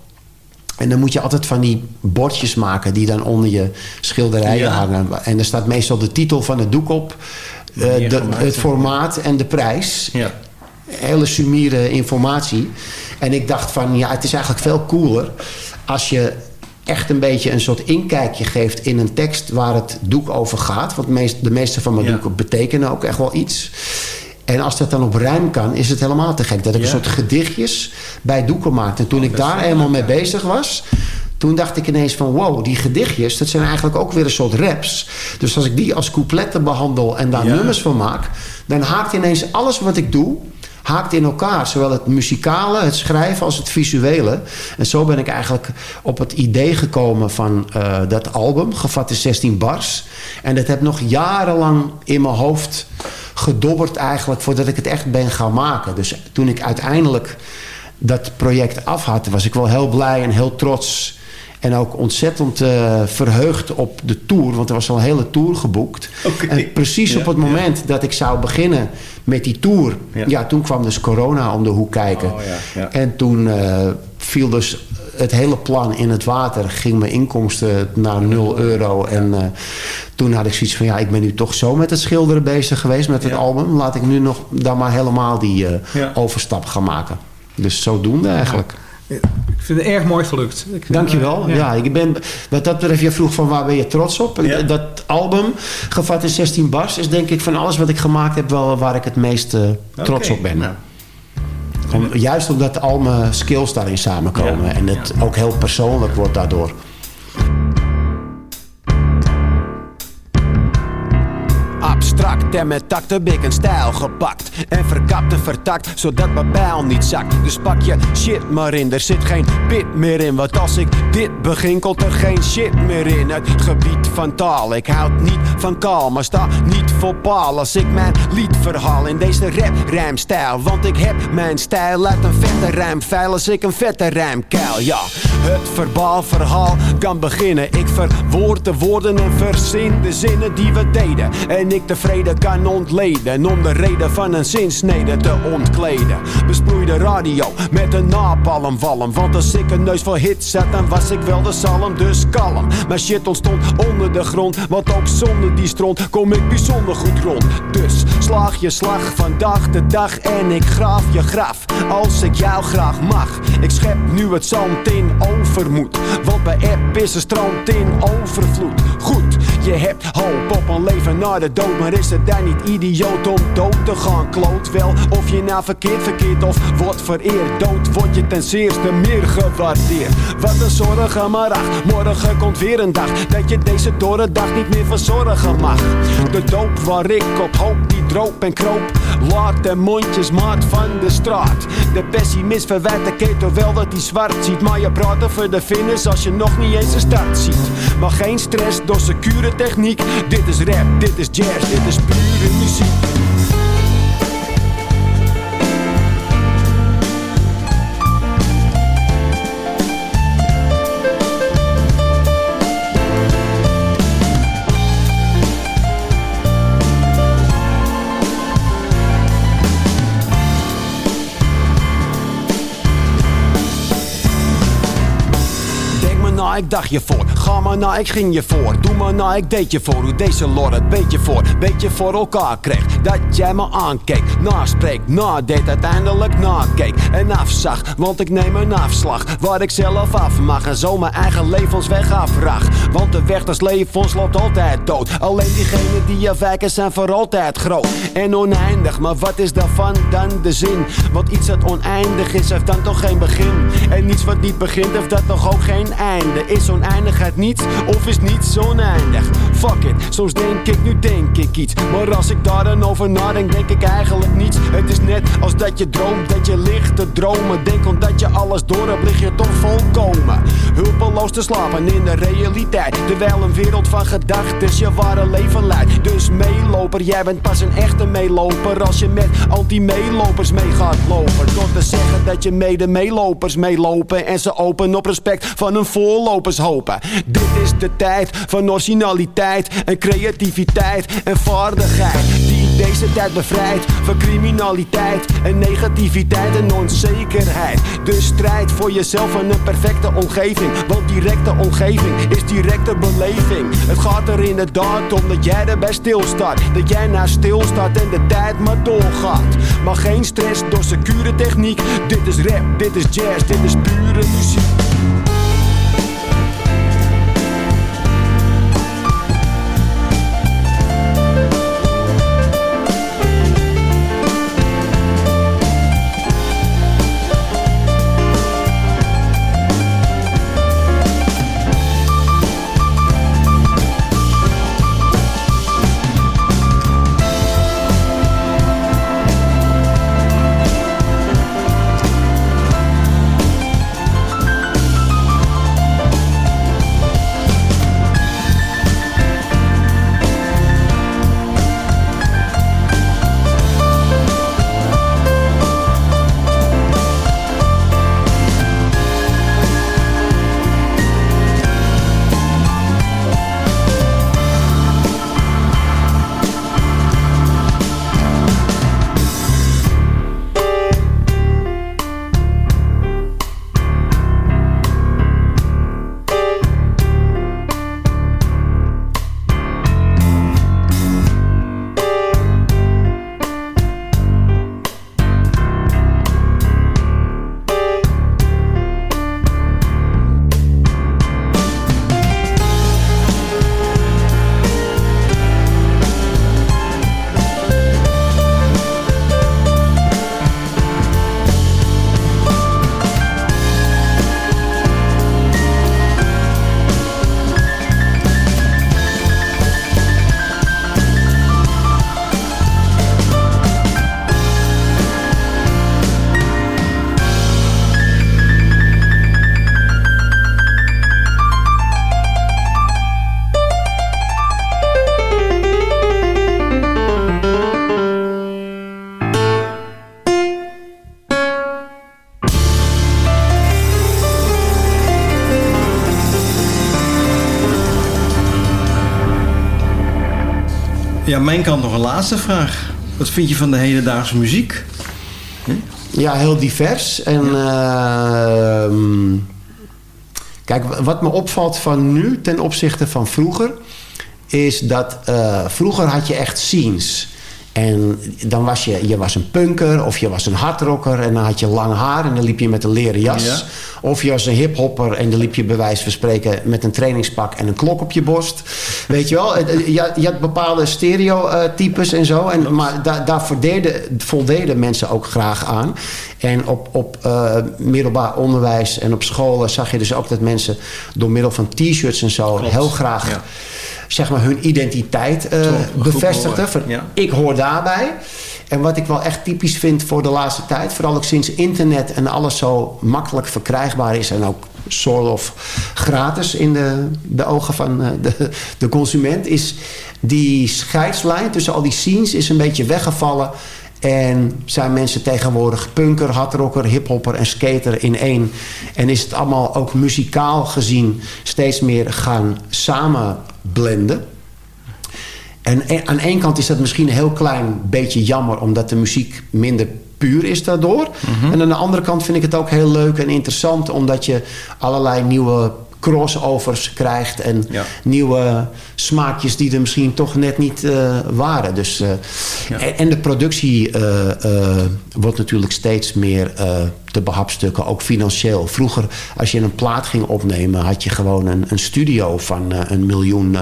En dan moet je altijd van die bordjes maken die dan onder je schilderijen Ja. hangen. En er staat meestal de titel van het doek op, eh, Wanneer de, gemaakt, het formaat en de prijs. Ja. Hele sumiere informatie. En ik dacht van, ja, het is eigenlijk veel cooler als je echt een beetje een soort inkijkje geeft in een tekst waar het doek over gaat. Want meest, de meeste van mijn Ja. doeken betekenen ook echt wel iets. En als dat dan op rijm kan, is het helemaal te gek. Dat ik Ja. een soort gedichtjes bij doeken maakte. En toen ik daar eenmaal mee bezig was... toen dacht ik ineens van... wow, die gedichtjes, dat zijn eigenlijk ook weer een soort raps. Dus als ik die als coupletten behandel en daar Ja. nummers van maak... dan haakt ineens alles wat ik doe... haakt in elkaar. Zowel het muzikale, het schrijven als het visuele. En zo ben ik eigenlijk op het idee gekomen van eh, dat album... gevat in 16 bars. En dat heb nog jarenlang in mijn hoofd gedobberd eigenlijk voordat ik het echt ben gaan maken. Dus toen ik uiteindelijk dat project af had, was ik wel heel blij en heel trots. En ook ontzettend eh, verheugd op de tour, want er was al een hele tour geboekt. En precies Ja, op het moment dat ik zou beginnen met die tour, Ja. ja. toen kwam dus corona om de hoek kijken. Oh. En toen eh, viel dus het hele plan in het water. Ging mijn inkomsten naar 0 euro. En eh, toen had ik zoiets van... ja, ik ben nu toch zo met het schilderen bezig geweest met het album. Laat ik nu nog dan maar helemaal die eh, Ja. overstap gaan maken. Dus zodoende eigenlijk. Ik vind het erg mooi gelukt. Ik Dankjewel. eh, Ja. ik ben, wat dat betreft, je vroeg van waar ben je trots op? Dat album, gevat in 16 bars, is denk ik van alles wat ik gemaakt heb wel waar ik het meest trots op ben. Om- juist omdat al mijn skills daarin samenkomen. En het ook heel persoonlijk wordt daardoor. En met tact heb ik een stijl gepakt. En verkapt en vertakt, zodat mijn bijl niet zakt. Dus pak je shit maar in, er zit geen pit meer in. Want als ik dit begin, komt er geen shit meer in. Het gebied van taal, ik houd niet van kaal Maar sta niet voor paal. Als ik mijn lied verhaal In deze rap rijmstijl. Want ik heb mijn stijl uit een vette rijmfeil. Als ik een vette rijmkeil, ja Het verbaal verhaal kan beginnen. Ik verwoord de woorden en verzin de zinnen die we deden. En ik tevreden kan ontleden. Om de reden van een zinsnede te ontkleden. Besproei de radio met een napalmwalm. Want als ik een neus voor hits zet dan was ik wel de zalm. Dus kalm, mijn shit ontstond onder de grond. Want ook zonder die stront kom ik bijzonder goed rond. Dus slaag je slag vandaag de dag En ik graaf je graf. Als ik jou graag mag. Ik schep nu het zand in overmoed. Want bij app is een strand in overvloed. Goed, je hebt hoop op een leven na de dood. Maar is het dan niet idioot om dood te gaan? Kloot wel of je nou verkeerd verkeerd of wordt vereerd. Dood word je ten zeerste meer gewaardeerd. Wat een zorgen maar ach, morgen komt weer een dag Dat je deze dorre dag niet meer verzorgen mag. De doop waar ik op hoop die droop en kroop Laat de mondjes maat van de straat. De pessimist verwijt de ketel wel dat hij zwart ziet Maar je praat over de finish als je nog niet eens de start ziet. Maar geen stress door secure techniek. Dit is rap, dit is jazz, dit is pure muziek ik dacht je voor. Ga maar na, ik ging je voor. Doe maar na, ik deed je voor. Hoe deze lor het beetje voor, beetje voor elkaar kreeg. Dat jij me aankeek, naspreek, nadeed, uiteindelijk nakeek. En afzag, want ik neem een afslag. Waar ik zelf af mag en zo mijn eigen levensweg afvraag. Want de weg des levens loopt altijd dood. Alleen diegenen die afwijken zijn voor altijd groot. En oneindig, maar wat is daarvan dan de zin? Want iets dat oneindig is, heeft dan toch geen begin. En iets wat niet begint, heeft dat toch ook geen einde. Is oneindigheid niets of is niets oneindig? Fuck it, soms denk ik, nu denk ik iets. Maar als ik daar dan over nadenk, denk ik eigenlijk niets. Het is net als dat je droomt, dat je ligt te dromen. Denk omdat je alles door hebt, lig je toch volkomen. hulpeloos te slapen in de realiteit. Terwijl een wereld van gedachten je ware leven leidt. Dus meeloper, jij bent pas een echte meeloper als je met anti-meelopers mee gaat lopen. Door te zeggen dat je mede meelopers meelopen en ze open op respect van hun Dit is de tijd van originaliteit en creativiteit en vaardigheid. Die deze tijd bevrijdt van criminaliteit en negativiteit en onzekerheid. Dus strijd voor jezelf en een perfecte omgeving. Want directe omgeving is directe beleving. Het gaat er inderdaad om dat jij erbij stilstaat. Dat jij naar stilstaat en de tijd maar doorgaat. Maar geen stress door secure techniek. Dit is rap, dit is jazz, dit is pure muziek. Ja, mijn kant nog een laatste vraag. Wat vind je van de hedendaagse muziek? Ja, heel divers. En ehm, kijk, wat me opvalt van nu ten opzichte van vroeger... is dat eh, vroeger had je echt scenes... En dan was je, je was een punker of je was een hardrocker en dan had je lang haar en dan liep je met een leren jas. Of je was een hiphopper en dan liep je bij wijze van spreken met een trainingspak en een klok op je borst. Weet je wel, je, had- je had bepaalde stereotypes en zo. En, maar da, daar voldeden, voldeden mensen ook graag aan. En op, op eh, middelbaar onderwijs en op scholen zag je dus ook dat mensen door middel van t-shirts en zo heel graag Ja. Zeg maar, hun identiteit bevestigden. Van, Ja. Ik hoor daarbij. En wat ik wel echt typisch vind voor de laatste tijd... vooral ook sinds internet en alles zo makkelijk verkrijgbaar is... en ook soort of gratis in de, de ogen van eh, de, de consument... is die scheidslijn tussen al die scenes is een beetje weggevallen... En zijn mensen tegenwoordig punker, hardrocker, hiphopper en skater in één. En is het allemaal ook muzikaal gezien steeds meer gaan samenblenden. En e- aan één kant is dat misschien een heel klein beetje jammer... omdat de muziek minder puur is daardoor. En aan de andere kant vind ik het ook heel leuk en interessant... omdat je allerlei nieuwe crossovers krijgt... en Ja. nieuwe smaakjes die er misschien toch net niet eh, waren. Dus, eh, en, en de productie eh, wordt natuurlijk steeds meer te behapstukken, ook financieel. Vroeger, als je een plaat ging opnemen... had je gewoon een, een studio van eh, een miljoen eh,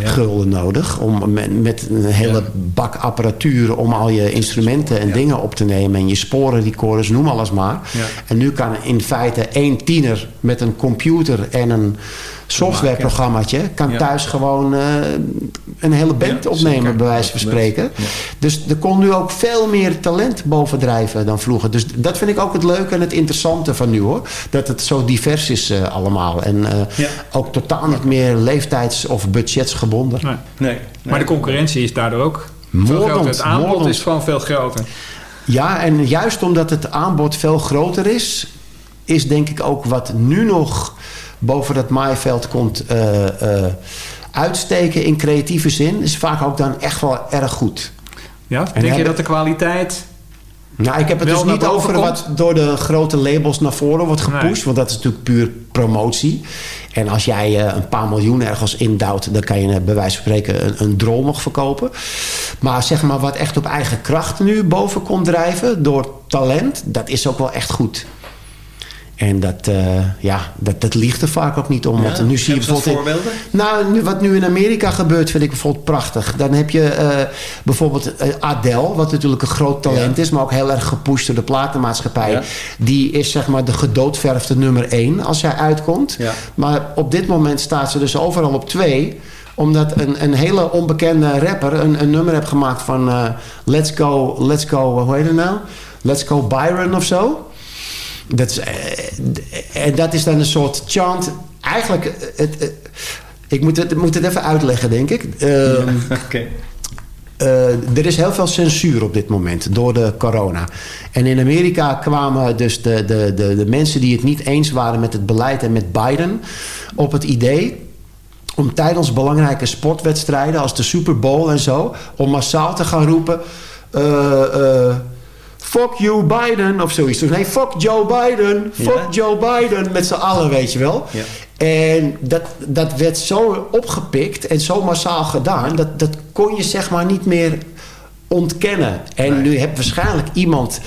Ja. gulden nodig... Om, met, met een hele bak apparatuur om al je instrumenten en dingen op te nemen... en je sporenrecorders, noem alles maar. En nu kan in feite één tiener met een computer en een softwareprogrammaatje. Kan Ja. thuis gewoon eh, een hele band Ja, opnemen, zeker. bij wijze van Ja. spreken. Dus er kon nu ook veel meer talent bovendrijven dan vroeger. Dus dat vind ik ook het leuke en het interessante van nu hoor. Dat het zo divers is eh, allemaal. En eh, Ja. ook totaal niet meer leeftijds- of budgetsgebonden. Nee. Nee. Maar de concurrentie is daardoor ook veel Moordend, groter. Het aanbod moordend. is gewoon veel groter. Ja, en juist omdat het aanbod veel groter is, is denk ik ook wat nu nog boven dat maaiveld komt eh, eh, uitsteken in creatieve zin, is vaak ook dan echt wel erg goed. Ja? En Denk je dat de kwaliteit... Nou, ik heb het dus niet over komt? wat door de grote labels naar voren wordt gepusht. Nee. Want dat is natuurlijk puur promotie. En als jij eh, een paar miljoen ergens indouwt... dan kan je bij wijze van spreken een, een drol nog verkopen. Maar zeg maar wat echt op eigen kracht nu boven komt drijven... door talent, dat is ook wel echt goed. En dat, eh, ja, dat, dat liegt er vaak ook niet om. Ja, Want nu zie je bijvoorbeeld... in- voorbeelden? nou, nu, wat nu in Amerika gebeurt, vind ik bijvoorbeeld prachtig. Dan heb je eh, bijvoorbeeld eh, Adele, wat natuurlijk een groot talent is, maar ook heel erg gepusht door de platenmaatschappij. Ja. Die is zeg maar de gedoodverfde nummer één als zij uitkomt. Maar op dit moment staat ze dus overal op twee omdat een, een hele onbekende rapper een, een nummer heeft gemaakt van Let's Go, Let's Go, hoe heet het nou? Let's Go Byron of zo. Dat is, eh, en dat is dan een soort chant. Eigenlijk, eh, het, eh, ik moet het, moet het even uitleggen, denk ik. Ehm, [LAUGHS] Oké. eh, er is heel veel censuur op dit moment door de corona. En in Amerika kwamen dus de, de, de, de mensen die het niet eens waren met het beleid en met Biden op het idee om tijdens belangrijke sportwedstrijden als de Super Bowl en zo, om massaal te gaan roepen. eh, eh, Fuck you Biden of zoiets. Dus nee, fuck Joe Biden. Fuck Ja. Joe Biden. Met z'n allen, weet je wel. Ja. En dat, dat werd zo opgepikt en zo massaal gedaan... dat, dat kon je zeg maar niet meer ontkennen. En nu heeft waarschijnlijk iemand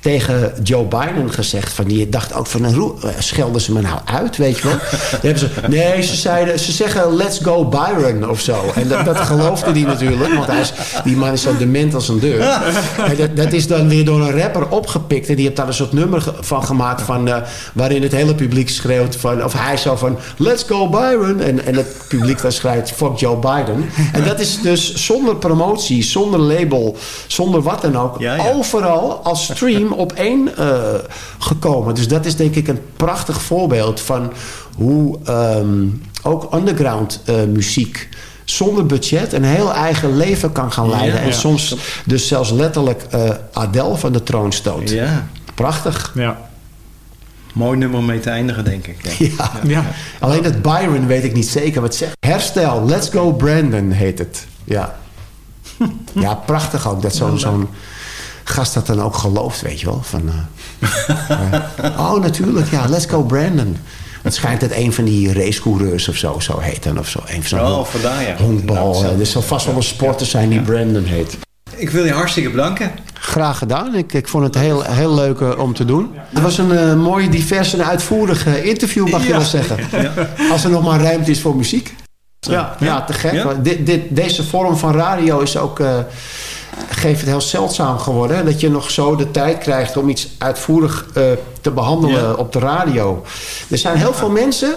tegen Joe Biden gezegd... Van, die dacht ook van, hoe eh, schelden ze me nou uit, weet je wel? [LAUGHS] Hebben ze, nee, ze, zeiden, ze zeggen let's go Byron of zo. En dat, dat geloofde die natuurlijk, want hij is, die man is zo dement als een deur. En dat, dat is dan weer door een rapper opgepikt... en die heeft daar een soort nummer van gemaakt... Van, eh, waarin het hele publiek schreeuwt van... of hij zo van, let's go Byron. En, en het publiek dan schrijft, fuck Joe Biden. En dat is dus zonder promotie, zonder label, zonder wat dan ook... Ja, ja. overal als stream op één eh, gekomen. Dus dat is denk ik een prachtig voorbeeld van hoe ehm, ook underground eh, muziek zonder budget een heel eigen leven kan gaan leiden. Ja, en ja. soms dus zelfs letterlijk eh Adele van de troon stoot. Ja. Prachtig. Ja. Mooi nummer om mee te eindigen, denk ik. Ja. [LAUGHS] Ja. Ja. Alleen dat Byron weet ik niet zeker wat zegt. Herstel, Let's Go Brandon heet het. Ja, [LAUGHS] ja prachtig ook dat zo'n zo'n gast dat dan ook gelooft, weet je wel. Van, eh, eh, oh, natuurlijk, ja, Let's Go Brandon. Het schijnt dat een van die racecoureurs of zo, zo heet dan. Of zo. Een van zo'n Oh, vandaar ja. honkbal. Nou, Er zal vast wel een sporter zijn die Brandon heet. Ik wil je hartstikke bedanken. Graag gedaan. Ik, ik vond het heel, heel leuk om te doen. Het was een mooi, divers en uitvoerig interview, mag je Ja. wel zeggen. [LAUGHS] Als er nog maar ruimte is voor muziek. Ja, ja te gek. Ja? Dit, dit, deze vorm van radio is ook... geeft het heel zeldzaam geworden. hè, Dat je nog zo de tijd krijgt om iets uitvoerig eh, te behandelen Ja. op de radio. Er zijn heel veel mensen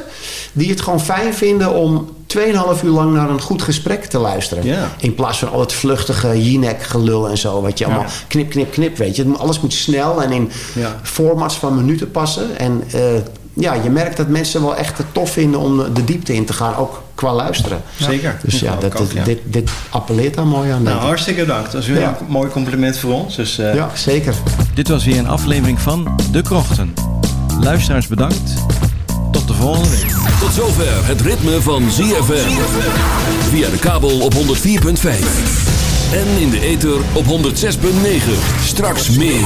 die het gewoon fijn vinden om 2,5 uur lang naar een goed gesprek te luisteren. Ja. In plaats van al het vluchtige Jinek gelul en zo. Wat je allemaal knip, knip, knip, weet je. Alles moet snel en in Ja. formats van minuten passen. En eh, ja, je merkt dat mensen wel echt het tof vinden om de diepte in te gaan. Ook qua luisteren. Zeker. Dus ja, Dat dat, ook, ja. Dit, dit appelleert daar mooi aan. Nou, hartstikke bedankt. Dat is weer Ja. een mooi compliment voor ons. Dus, eh, Ja, zeker. Dit was weer een aflevering van De Krochten. Luisteraars bedankt. Tot de volgende week. Tot zover het ritme van ZFM. Via de kabel op 104.5. En in de ether op 106.9. Straks meer.